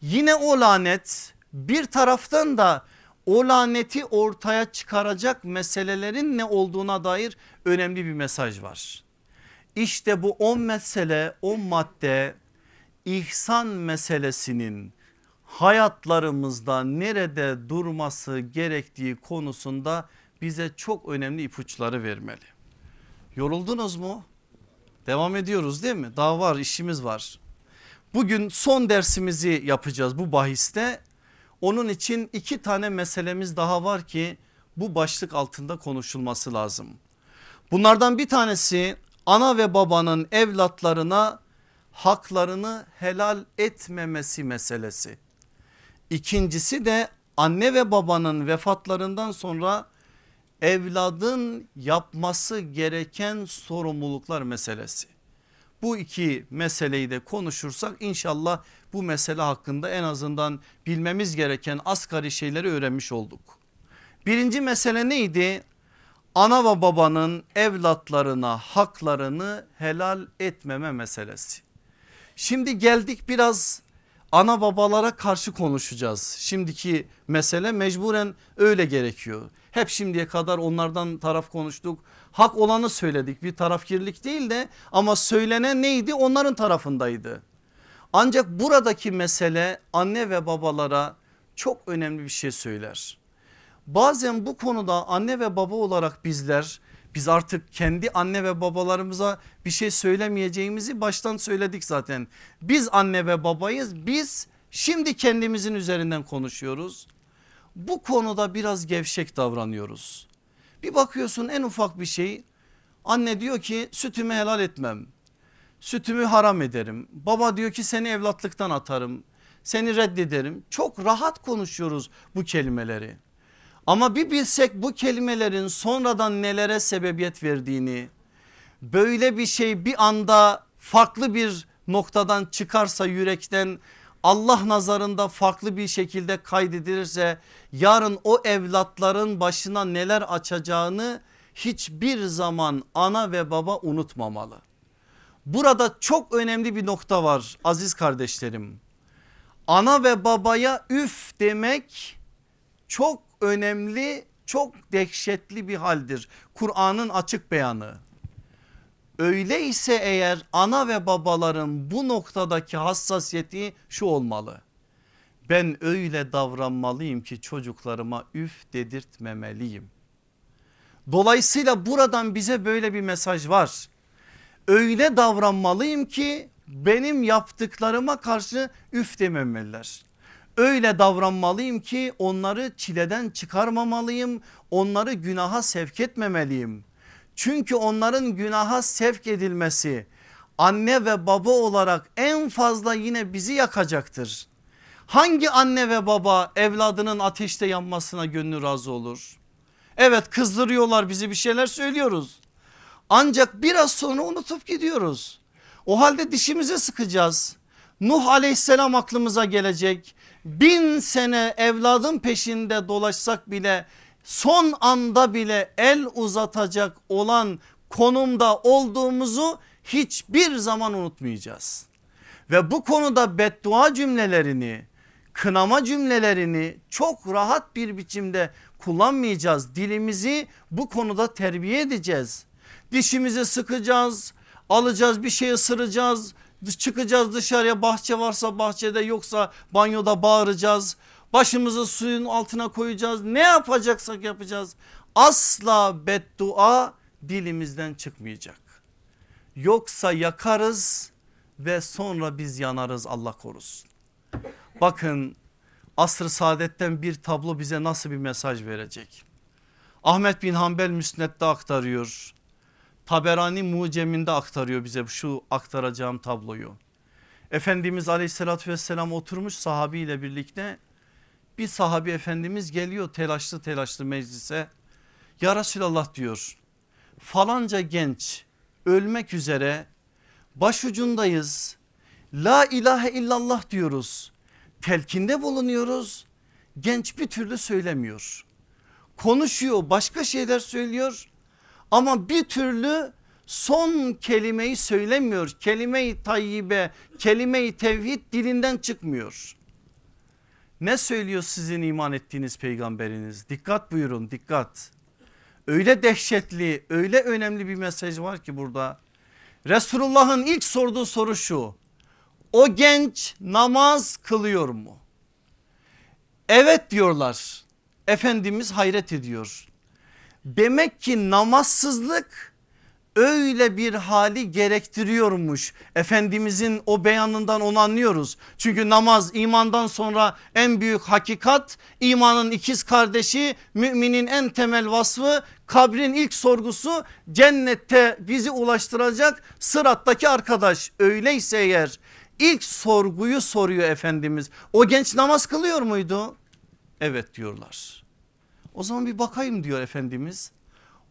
yine o lanet bir taraftan da o laneti ortaya çıkaracak meselelerin ne olduğuna dair önemli bir mesaj var. İşte bu 10 mesele 10 madde ihsan meselesinin hayatlarımızda nerede durması gerektiği konusunda bize çok önemli ipuçları vermeli. Yoruldunuz mu? Devam ediyoruz değil mi? Daha var işimiz var. Bugün son dersimizi yapacağız bu bahiste. Onun için iki tane meselemiz daha var ki bu başlık altında konuşulması lazım. Bunlardan bir tanesi ana ve babanın evlatlarına haklarını helal etmemesi meselesi. İkincisi de anne ve babanın vefatlarından sonra evladın yapması gereken sorumluluklar meselesi. Bu iki meseleyi de konuşursak inşallah bu mesele hakkında en azından bilmemiz gereken asgari şeyleri öğrenmiş olduk. Birinci mesele neydi? Ana ve babanın evlatlarına haklarını helal etmeme meselesi. Şimdi geldik biraz ana babalara karşı konuşacağız. Şimdiki mesele mecburen öyle gerekiyor. Hep şimdiye kadar onlardan taraf konuştuk. Hak olanı söyledik bir tarafkirlik değil de ama söylenen neydi onların tarafındaydı. Ancak buradaki mesele anne ve babalara çok önemli bir şey söyler. Bazen bu konuda anne ve baba olarak bizler biz artık kendi anne ve babalarımıza bir şey söylemeyeceğimizi baştan söyledik zaten. Biz anne ve babayız biz şimdi kendimizin üzerinden konuşuyoruz. Bu konuda biraz gevşek davranıyoruz. Bir bakıyorsun en ufak bir şey anne diyor ki sütümü helal etmem. Sütümü haram ederim. Baba diyor ki seni evlatlıktan atarım. Seni reddederim. Çok rahat konuşuyoruz bu kelimeleri. Ama bir bilsek bu kelimelerin sonradan nelere sebebiyet verdiğini böyle bir şey bir anda farklı bir noktadan çıkarsa yürekten Allah nazarında farklı bir şekilde kaydedilirse yarın o evlatların başına neler açacağını hiçbir zaman ana ve baba unutmamalı. Burada çok önemli bir nokta var aziz kardeşlerim. Ana ve babaya üf demek çok önemli çok dehşetli bir haldir. Kur'an'ın açık beyanı. Öyleyse eğer ana ve babaların bu noktadaki hassasiyeti şu olmalı. Ben öyle davranmalıyım ki çocuklarıma üf dedirtmemeliyim. Dolayısıyla buradan bize böyle bir mesaj var. Öyle davranmalıyım ki benim yaptıklarıma karşı üf dememeliler. Öyle davranmalıyım ki onları çileden çıkarmamalıyım. Onları günaha sevk etmemeliyim. Çünkü onların günaha sevk edilmesi anne ve baba olarak en fazla yine bizi yakacaktır. Hangi anne ve baba evladının ateşte yanmasına gönlü razı olur? Evet kızdırıyorlar bizi bir şeyler söylüyoruz. Ancak biraz sonra unutup gidiyoruz. O halde dişimize sıkacağız. Nuh aleyhisselam aklımıza gelecek. Bin sene evladın peşinde dolaşsak bile son anda bile el uzatacak olan konumda olduğumuzu hiçbir zaman unutmayacağız. Ve bu konuda beddua cümlelerini kınama cümlelerini çok rahat bir biçimde kullanmayacağız. Dilimizi bu konuda terbiye edeceğiz. Dişimizi sıkacağız, alacağız bir şey ısıracağız, çıkacağız dışarıya bahçe varsa bahçede yoksa banyoda bağıracağız. Başımızı suyun altına koyacağız. Ne yapacaksak yapacağız. Asla beddua dilimizden çıkmayacak. Yoksa yakarız ve sonra biz yanarız Allah korusun. Bakın asr saadetten bir tablo bize nasıl bir mesaj verecek? Ahmet bin Hanbel Müsned'de aktarıyor. Taberani Mucem'inde aktarıyor bize şu aktaracağım tabloyu. Efendimiz aleyhissalatü vesselam oturmuş sahabiyle birlikte bir sahabi efendimiz geliyor telaşlı telaşlı meclise. Ya Resulallah diyor falanca genç ölmek üzere başucundayız. La ilahe illallah diyoruz. Telkinde bulunuyoruz. Genç bir türlü söylemiyor. Konuşuyor başka şeyler söylüyor ama bir türlü son kelimeyi söylemiyor. Kelime-i tayyibe, kelime-i tevhid dilinden çıkmıyor. Ne söylüyor sizin iman ettiğiniz peygamberiniz? Dikkat buyurun dikkat. Öyle dehşetli öyle önemli bir mesaj var ki burada. Resulullah'ın ilk sorduğu soru şu. O genç namaz kılıyor mu? Evet diyorlar. Efendimiz hayret ediyor. Demek ki namazsızlık öyle bir hali gerektiriyormuş. Efendimizin o beyanından onu anlıyoruz. Çünkü namaz imandan sonra en büyük hakikat imanın ikiz kardeşi müminin en temel vasfı kabrin ilk sorgusu cennette bizi ulaştıracak sırattaki arkadaş. Öyleyse eğer ilk sorguyu soruyor Efendimiz o genç namaz kılıyor muydu? Evet diyorlar. O zaman bir bakayım diyor Efendimiz.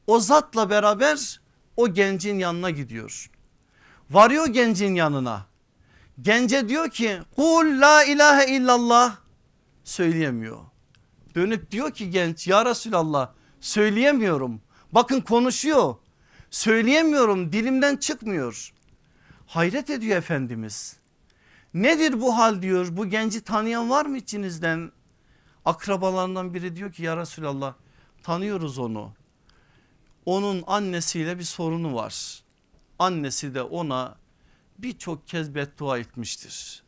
O zatla beraber o gencin yanına gidiyor. Varıyor gencin yanına. Gence diyor ki kul la ilahe illallah söyleyemiyor. Dönüp diyor ki genç ya Resulallah söyleyemiyorum. Bakın konuşuyor. Söyleyemiyorum dilimden çıkmıyor. Hayret ediyor Efendimiz. Nedir bu hal diyor bu genci tanıyan var mı içinizden? Akrabalarından biri diyor ki ya Resulallah tanıyoruz onu. Onun annesiyle bir sorunu var. Annesi de ona birçok kez beddua etmiştir.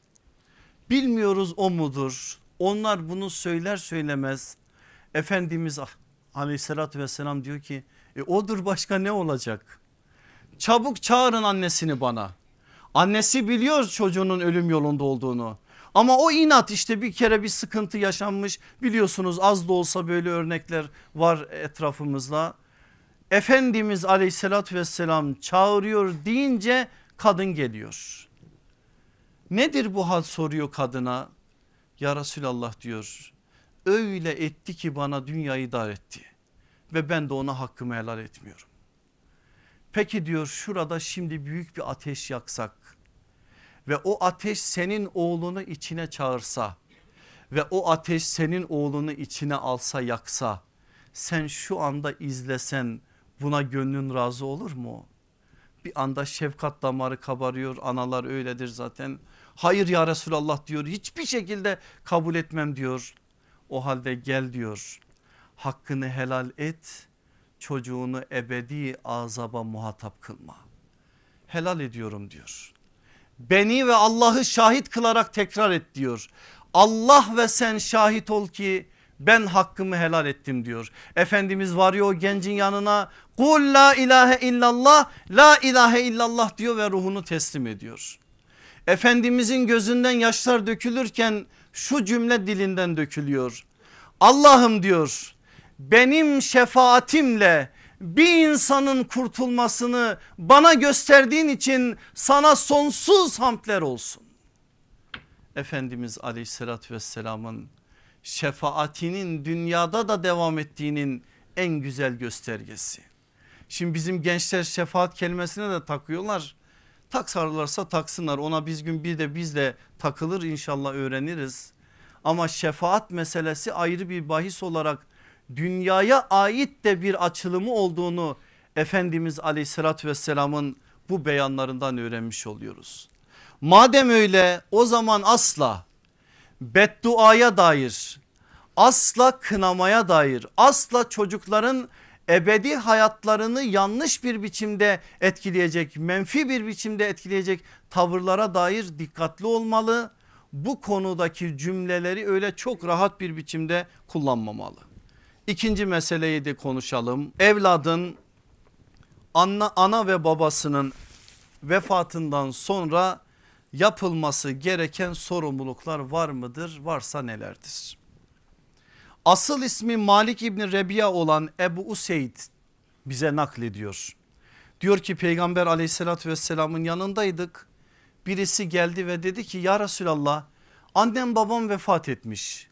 Bilmiyoruz o mudur? Onlar bunu söyler söylemez Efendimiz aleyhissalatü vesselam diyor ki e, odur başka ne olacak? Çabuk çağırın annesini bana. Annesi biliyor çocuğunun ölüm yolunda olduğunu. Ama o inat işte bir kere bir sıkıntı yaşanmış biliyorsunuz az da olsa böyle örnekler var etrafımızda. Efendimiz aleyhissalatü vesselam çağırıyor deyince kadın geliyor. Nedir bu hal soruyor kadına? Ya Resulallah diyor öyle etti ki bana dünyayı dar etti ve ben de ona hakkımı helal etmiyorum. Peki diyor şurada şimdi büyük bir ateş yaksak ve o ateş senin oğlunu içine çağırsa ve o ateş senin oğlunu içine alsa yaksa sen şu anda izlesen buna gönlün razı olur mu? Bir anda şefkat damarı kabarıyor analar öyledir zaten. Hayır ya Resulallah diyor hiçbir şekilde kabul etmem diyor. O halde gel diyor hakkını helal et çocuğunu ebedi azaba muhatap kılma. Helal ediyorum diyor. Beni ve Allah'ı şahit kılarak tekrar et diyor. Allah ve sen şahit ol ki ben hakkımı helal ettim diyor. Efendimiz varıyor o gencin yanına kul la ilahe illallah la ilahe illallah diyor ve ruhunu teslim ediyor. Efendimizin gözünden yaşlar dökülürken şu cümle dilinden dökülüyor. Allah'ım diyor benim şefaatimle bir insanın kurtulmasını bana gösterdiğin için sana sonsuz hamdler olsun. Efendimiz aleyhissalatü vesselamın şefaatinin dünyada da devam ettiğinin en güzel göstergesi. Şimdi bizim gençler şefaat kelimesine de takıyorlar. Taksarlarsa taksınlar ona biz gün bir de bizle takılır inşallah öğreniriz. Ama şefaat meselesi ayrı bir bahis olarak dünyaya ait de bir açılımı olduğunu Efendimiz aleyhissalatü vesselamın bu beyanlarından öğrenmiş oluyoruz. Madem öyle o zaman asla bedduaya dair asla kınamaya dair asla çocukların ebedi hayatlarını yanlış bir biçimde etkileyecek menfi bir biçimde etkileyecek tavırlara dair dikkatli olmalı. Bu konudaki cümleleri öyle çok rahat bir biçimde kullanmamalı. İkinci meseleyi de konuşalım. Evladın ana, ana ve babasının vefatından sonra yapılması gereken sorumluluklar var mıdır? Varsa nelerdir? Asıl ismi Malik İbni Rebiya olan Ebu Useyd bize naklediyor. Diyor ki peygamber aleyhissalatü vesselamın yanındaydık. Birisi geldi ve dedi ki ya Resulallah annem babam vefat etmiş.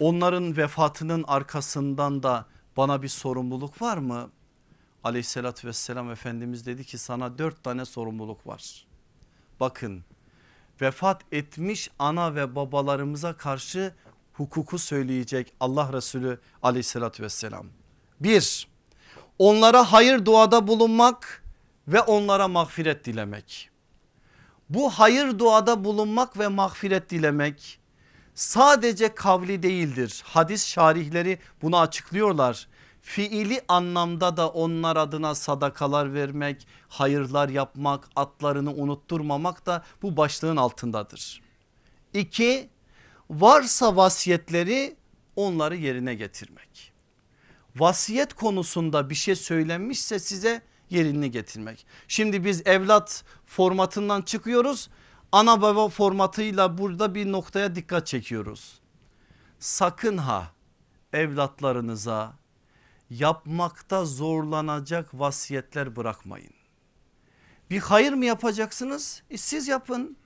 Onların vefatının arkasından da bana bir sorumluluk var mı? Aleyhissalatü vesselam Efendimiz dedi ki sana dört tane sorumluluk var. Bakın vefat etmiş ana ve babalarımıza karşı hukuku söyleyecek Allah Resulü aleyhissalatü vesselam. Bir onlara hayır duada bulunmak ve onlara mağfiret dilemek. Bu hayır duada bulunmak ve mağfiret dilemek sadece kavli değildir. Hadis şarihleri bunu açıklıyorlar. Fiili anlamda da onlar adına sadakalar vermek, hayırlar yapmak, atlarını unutturmamak da bu başlığın altındadır. İki, varsa vasiyetleri onları yerine getirmek. Vasiyet konusunda bir şey söylenmişse size yerini getirmek. Şimdi biz evlat formatından çıkıyoruz. Ana baba formatıyla burada bir noktaya dikkat çekiyoruz. Sakın ha evlatlarınıza yapmakta zorlanacak vasiyetler bırakmayın. Bir hayır mı yapacaksınız? E siz yapın.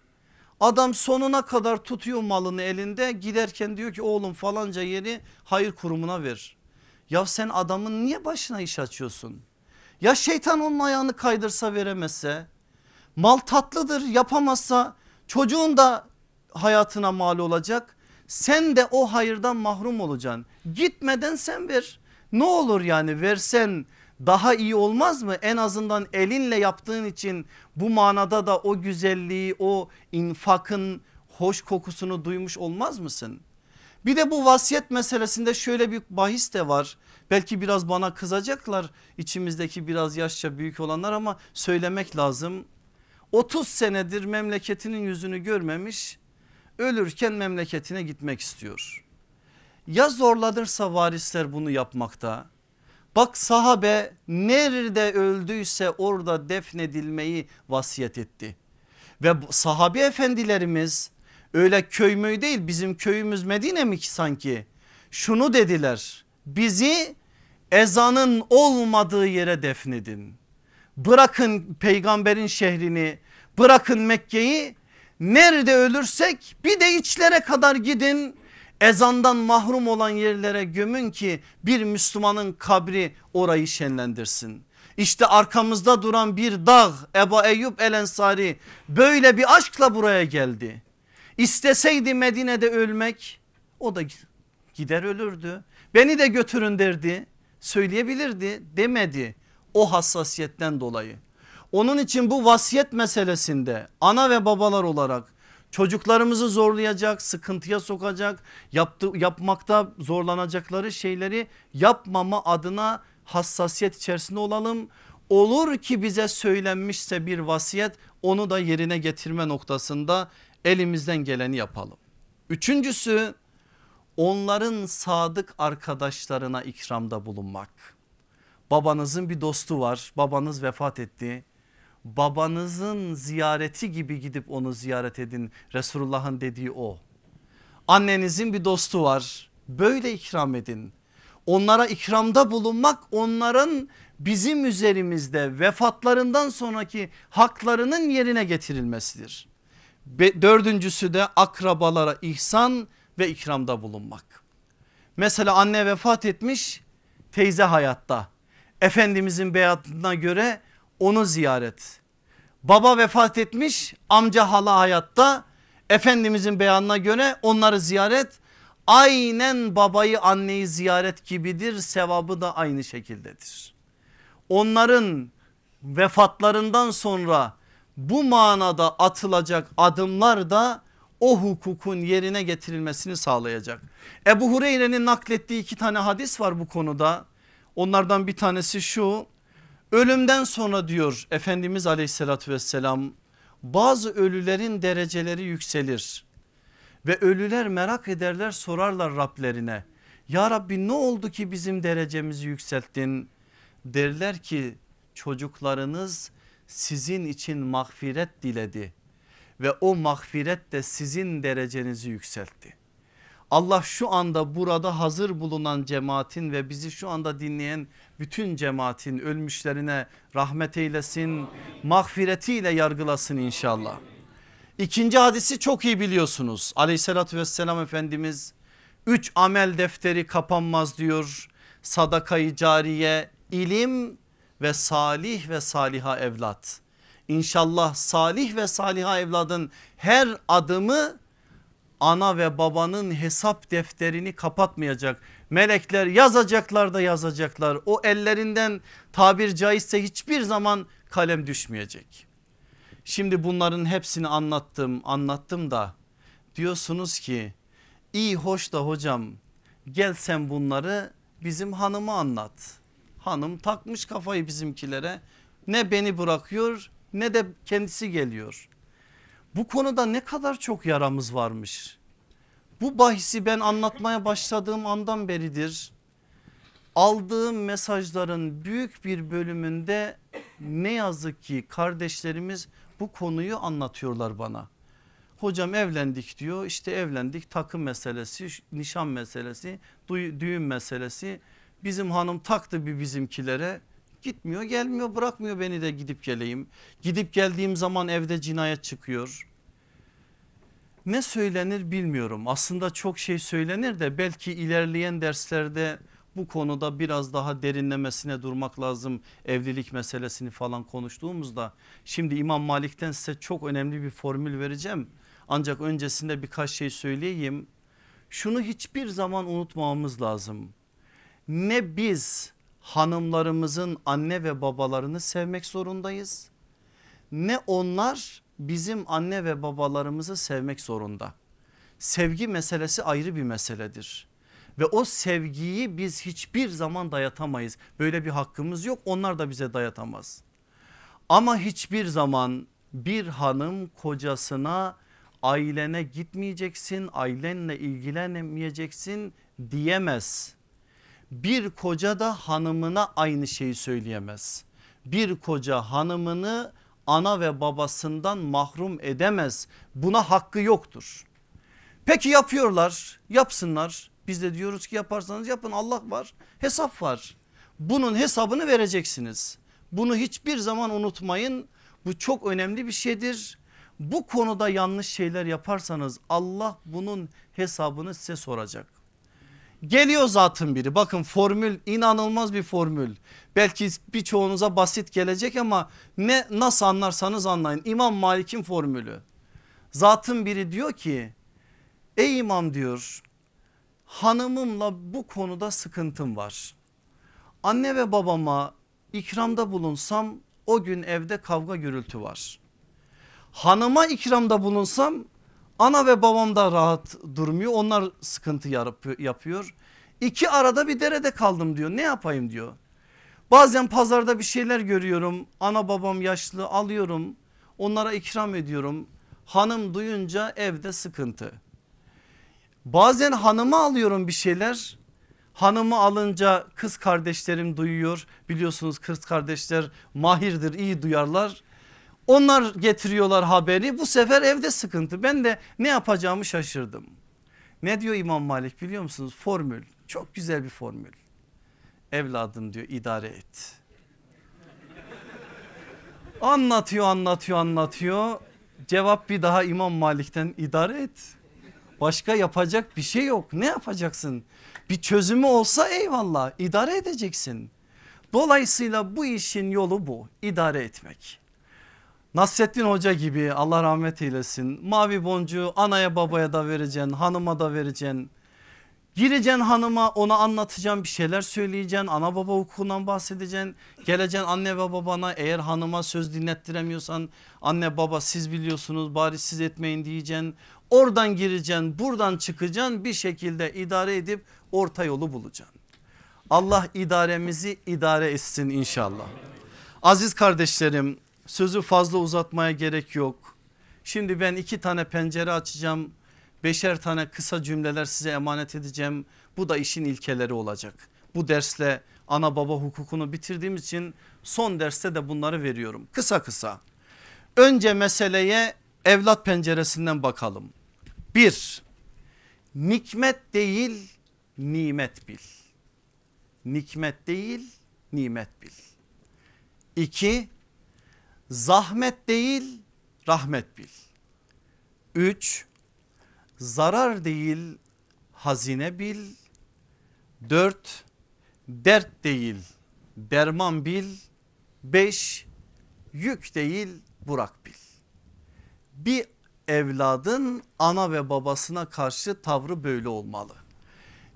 Adam sonuna kadar tutuyor malını elinde giderken diyor ki oğlum falanca yeri hayır kurumuna ver. Ya sen adamın niye başına iş açıyorsun? Ya şeytan onun ayağını kaydırsa veremezse? Mal tatlıdır yapamazsa çocuğun da hayatına mal olacak. Sen de o hayırdan mahrum olacaksın. Gitmeden sen ver. Ne olur yani versen daha iyi olmaz mı? En azından elinle yaptığın için bu manada da o güzelliği o infakın hoş kokusunu duymuş olmaz mısın? Bir de bu vasiyet meselesinde şöyle bir bahis de var. Belki biraz bana kızacaklar içimizdeki biraz yaşça büyük olanlar ama söylemek lazım. 30 senedir memleketinin yüzünü görmemiş ölürken memleketine gitmek istiyor. Ya zorlanırsa varisler bunu yapmakta Bak sahabe nerede öldüyse orada defnedilmeyi vasiyet etti. Ve sahabe efendilerimiz öyle köy mü değil bizim köyümüz Medine mi ki sanki? Şunu dediler bizi ezanın olmadığı yere defnedin. Bırakın peygamberin şehrini bırakın Mekke'yi nerede ölürsek bir de içlere kadar gidin ezandan mahrum olan yerlere gömün ki bir Müslümanın kabri orayı şenlendirsin. İşte arkamızda duran bir dağ Ebu Eyyub El Ensari böyle bir aşkla buraya geldi. İsteseydi Medine'de ölmek o da gider ölürdü. Beni de götürün derdi söyleyebilirdi demedi o hassasiyetten dolayı. Onun için bu vasiyet meselesinde ana ve babalar olarak çocuklarımızı zorlayacak, sıkıntıya sokacak, yaptı, yapmakta zorlanacakları şeyleri yapmama adına hassasiyet içerisinde olalım. Olur ki bize söylenmişse bir vasiyet onu da yerine getirme noktasında elimizden geleni yapalım. Üçüncüsü onların sadık arkadaşlarına ikramda bulunmak. Babanızın bir dostu var babanız vefat etti babanızın ziyareti gibi gidip onu ziyaret edin. Resulullah'ın dediği o. Annenizin bir dostu var. Böyle ikram edin. Onlara ikramda bulunmak onların bizim üzerimizde vefatlarından sonraki haklarının yerine getirilmesidir. Be, dördüncüsü de akrabalara ihsan ve ikramda bulunmak. Mesela anne vefat etmiş teyze hayatta. Efendimizin beyatına göre onu ziyaret. Baba vefat etmiş amca hala hayatta. Efendimizin beyanına göre onları ziyaret aynen babayı anneyi ziyaret gibidir sevabı da aynı şekildedir. Onların vefatlarından sonra bu manada atılacak adımlar da o hukukun yerine getirilmesini sağlayacak. Ebu Hureyre'nin naklettiği iki tane hadis var bu konuda. Onlardan bir tanesi şu ölümden sonra diyor Efendimiz aleyhissalatü vesselam bazı ölülerin dereceleri yükselir. Ve ölüler merak ederler sorarlar Rablerine. Ya Rabbi ne oldu ki bizim derecemizi yükselttin? Derler ki çocuklarınız sizin için mağfiret diledi ve o mağfiret de sizin derecenizi yükseltti. Allah şu anda burada hazır bulunan cemaatin ve bizi şu anda dinleyen bütün cemaatin ölmüşlerine rahmet eylesin, mağfiretiyle yargılasın inşallah. İkinci hadisi çok iyi biliyorsunuz. Aleyhissalatü vesselam Efendimiz üç amel defteri kapanmaz diyor. Sadakayı cariye, ilim ve salih ve saliha evlat. İnşallah salih ve saliha evladın her adımı ana ve babanın hesap defterini kapatmayacak. Melekler yazacaklar da yazacaklar. O ellerinden tabir caizse hiçbir zaman kalem düşmeyecek. Şimdi bunların hepsini anlattım anlattım da diyorsunuz ki iyi hoş da hocam gel sen bunları bizim hanıma anlat. Hanım takmış kafayı bizimkilere ne beni bırakıyor ne de kendisi geliyor. Bu konuda ne kadar çok yaramız varmış. Bu bahsi ben anlatmaya başladığım andan beridir. Aldığım mesajların büyük bir bölümünde ne yazık ki kardeşlerimiz bu konuyu anlatıyorlar bana. Hocam evlendik diyor işte evlendik takım meselesi nişan meselesi düğün meselesi bizim hanım taktı bir bizimkilere gitmiyor gelmiyor bırakmıyor beni de gidip geleyim. Gidip geldiğim zaman evde cinayet çıkıyor. Ne söylenir bilmiyorum aslında çok şey söylenir de belki ilerleyen derslerde bu konuda biraz daha derinlemesine durmak lazım evlilik meselesini falan konuştuğumuzda. Şimdi İmam Malik'ten size çok önemli bir formül vereceğim. Ancak öncesinde birkaç şey söyleyeyim. Şunu hiçbir zaman unutmamamız lazım. Ne biz hanımlarımızın anne ve babalarını sevmek zorundayız. Ne onlar bizim anne ve babalarımızı sevmek zorunda. Sevgi meselesi ayrı bir meseledir ve o sevgiyi biz hiçbir zaman dayatamayız. Böyle bir hakkımız yok onlar da bize dayatamaz. Ama hiçbir zaman bir hanım kocasına ailene gitmeyeceksin ailenle ilgilenemeyeceksin diyemez. Bir koca da hanımına aynı şeyi söyleyemez. Bir koca hanımını ana ve babasından mahrum edemez. Buna hakkı yoktur. Peki yapıyorlar yapsınlar biz de diyoruz ki yaparsanız yapın Allah var hesap var. Bunun hesabını vereceksiniz. Bunu hiçbir zaman unutmayın. Bu çok önemli bir şeydir. Bu konuda yanlış şeyler yaparsanız Allah bunun hesabını size soracak. Geliyor zatın biri bakın formül inanılmaz bir formül. Belki birçoğunuza basit gelecek ama ne nasıl anlarsanız anlayın. İmam Malik'in formülü. Zatın biri diyor ki ey imam diyor hanımımla bu konuda sıkıntım var. Anne ve babama ikramda bulunsam o gün evde kavga gürültü var. Hanıma ikramda bulunsam ana ve babam da rahat durmuyor onlar sıkıntı yapıyor. İki arada bir derede kaldım diyor ne yapayım diyor. Bazen pazarda bir şeyler görüyorum ana babam yaşlı alıyorum onlara ikram ediyorum. Hanım duyunca evde sıkıntı. Bazen hanımı alıyorum bir şeyler. Hanımı alınca kız kardeşlerim duyuyor. Biliyorsunuz kız kardeşler mahirdir iyi duyarlar. Onlar getiriyorlar haberi bu sefer evde sıkıntı. Ben de ne yapacağımı şaşırdım. Ne diyor İmam Malik biliyor musunuz? Formül çok güzel bir formül. Evladım diyor idare et. Anlatıyor anlatıyor anlatıyor. Cevap bir daha İmam Malik'ten idare et. Başka yapacak bir şey yok. Ne yapacaksın? Bir çözümü olsa eyvallah idare edeceksin. Dolayısıyla bu işin yolu bu idare etmek. Nasrettin Hoca gibi Allah rahmet eylesin mavi boncuğu anaya babaya da vereceksin hanıma da vereceksin. Gireceksin hanıma ona anlatacağım bir şeyler söyleyeceksin ana baba hukukundan bahsedeceksin. Geleceksin anne ve babana eğer hanıma söz dinlettiremiyorsan anne baba siz biliyorsunuz bari siz etmeyin diyeceksin. Oradan gireceksin buradan çıkacaksın bir şekilde idare edip orta yolu bulacaksın. Allah idaremizi idare etsin inşallah. Aziz kardeşlerim sözü fazla uzatmaya gerek yok. Şimdi ben iki tane pencere açacağım. Beşer tane kısa cümleler size emanet edeceğim. Bu da işin ilkeleri olacak. Bu dersle ana baba hukukunu bitirdiğim için son derste de bunları veriyorum. Kısa kısa. Önce meseleye evlat penceresinden bakalım. Bir, nikmet değil nimet bil. Nikmet değil nimet bil. İki, zahmet değil rahmet bil. Üç, zarar değil hazine bil. Dört, dert değil derman bil. Beş, yük değil burak bil. Bir evladın ana ve babasına karşı tavrı böyle olmalı.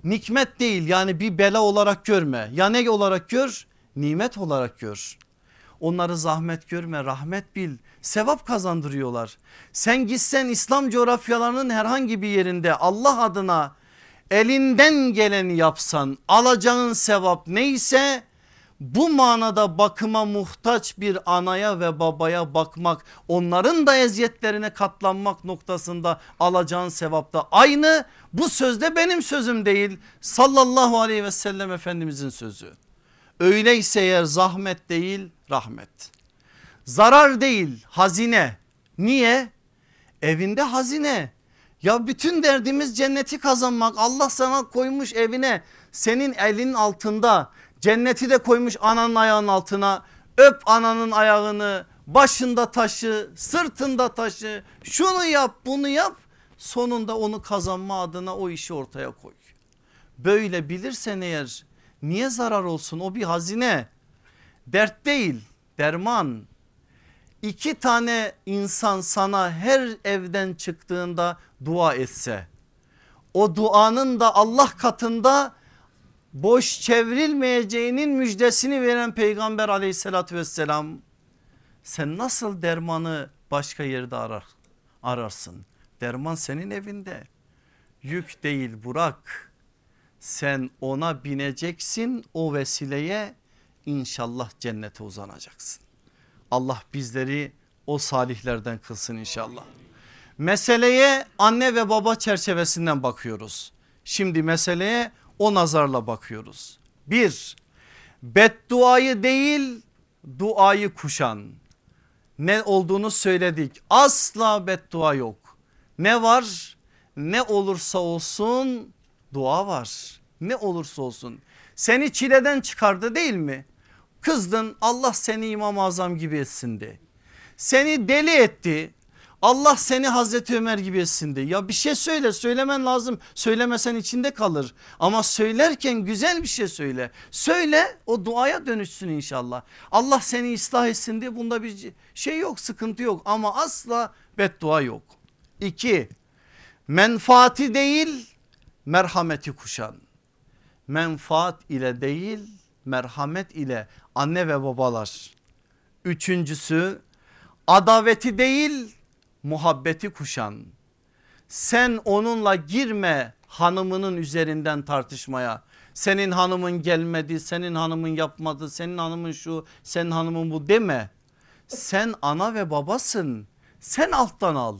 Nikmet değil yani bir bela olarak görme. Ya ne olarak gör? Nimet olarak gör. Onları zahmet görme rahmet bil sevap kazandırıyorlar. Sen gitsen İslam coğrafyalarının herhangi bir yerinde Allah adına elinden geleni yapsan alacağın sevap neyse bu manada bakıma muhtaç bir anaya ve babaya bakmak onların da eziyetlerine katlanmak noktasında alacağın sevap da aynı bu sözde benim sözüm değil sallallahu aleyhi ve sellem efendimizin sözü. Öyleyse eğer zahmet değil rahmet. Zarar değil hazine. Niye? Evinde hazine. Ya bütün derdimiz cenneti kazanmak. Allah sana koymuş evine senin elin altında. Cenneti de koymuş ananın ayağının altına. Öp ananın ayağını başında taşı sırtında taşı şunu yap bunu yap sonunda onu kazanma adına o işi ortaya koy. Böyle bilirsen eğer niye zarar olsun? O bir hazine. Dert değil derman. İki tane insan sana her evden çıktığında dua etse o duanın da Allah katında boş çevrilmeyeceğinin müjdesini veren peygamber aleyhissalatü vesselam sen nasıl dermanı başka yerde arar, ararsın? Derman senin evinde. Yük değil Burak sen ona bineceksin o vesileye inşallah cennete uzanacaksın. Allah bizleri o salihlerden kılsın inşallah. Meseleye anne ve baba çerçevesinden bakıyoruz. Şimdi meseleye o nazarla bakıyoruz. Bir, bedduayı değil duayı kuşan. Ne olduğunu söyledik. Asla beddua yok. Ne var? Ne olursa olsun dua var. Ne olursa olsun. Seni çileden çıkardı değil mi? Kızdın Allah seni İmam-ı Azam gibi etsin de. Seni deli etti. Allah seni Hazreti Ömer gibi etsin de. Ya bir şey söyle söylemen lazım. Söylemesen içinde kalır. Ama söylerken güzel bir şey söyle. Söyle o duaya dönüşsün inşallah. Allah seni ıslah etsin diye bunda bir şey yok sıkıntı yok. Ama asla beddua yok. İki menfaati değil merhameti kuşan. Menfaat ile değil merhamet ile anne ve babalar. Üçüncüsü adaveti değil muhabbeti kuşan. Sen onunla girme hanımının üzerinden tartışmaya. Senin hanımın gelmedi, senin hanımın yapmadı, senin hanımın şu, senin hanımın bu deme. Sen ana ve babasın. Sen alttan al.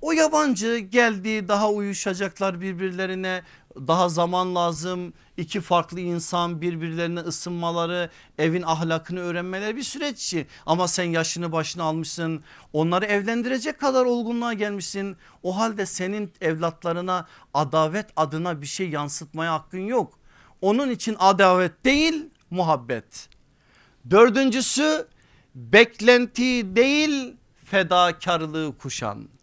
O yabancı geldi daha uyuşacaklar birbirlerine daha zaman lazım. İki farklı insan birbirlerine ısınmaları evin ahlakını öğrenmeleri bir süreç. Ama sen yaşını başına almışsın onları evlendirecek kadar olgunluğa gelmişsin. O halde senin evlatlarına adavet adına bir şey yansıtmaya hakkın yok. Onun için adavet değil muhabbet. Dördüncüsü beklenti değil fedakarlığı kuşan.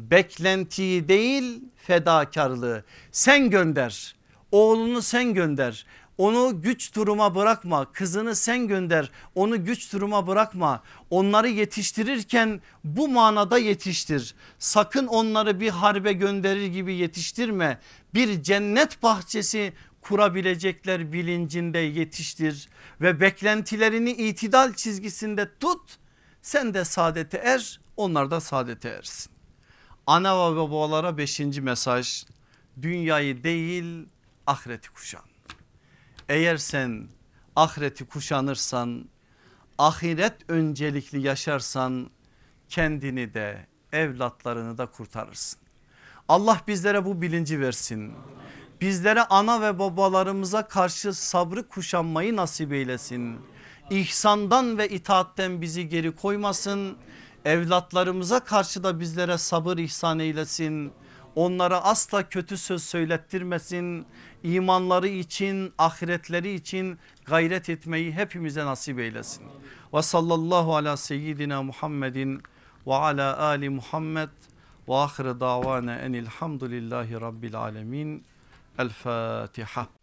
Beklentiyi değil fedakarlığı. Sen gönder. Oğlunu sen gönder. Onu güç duruma bırakma. Kızını sen gönder. Onu güç duruma bırakma. Onları yetiştirirken bu manada yetiştir. Sakın onları bir harbe gönderir gibi yetiştirme. Bir cennet bahçesi kurabilecekler bilincinde yetiştir ve beklentilerini itidal çizgisinde tut. Sen de saadete er onlar da saadete ersin. Ana ve babalara beşinci mesaj dünyayı değil ahireti kuşan. Eğer sen ahireti kuşanırsan ahiret öncelikli yaşarsan kendini de evlatlarını da kurtarırsın. Allah bizlere bu bilinci versin. Bizlere ana ve babalarımıza karşı sabrı kuşanmayı nasip eylesin. İhsandan ve itaatten bizi geri koymasın. Evlatlarımıza karşı da bizlere sabır ihsan eylesin. Onlara asla kötü söz söylettirmesin. İmanları için ahiretleri için gayret etmeyi hepimize nasip eylesin. Ve sallallahu ala seyyidina Muhammedin ve ala ali Muhammed ve ahire davana enilhamdülillahi rabbil alemin. El Fatiha.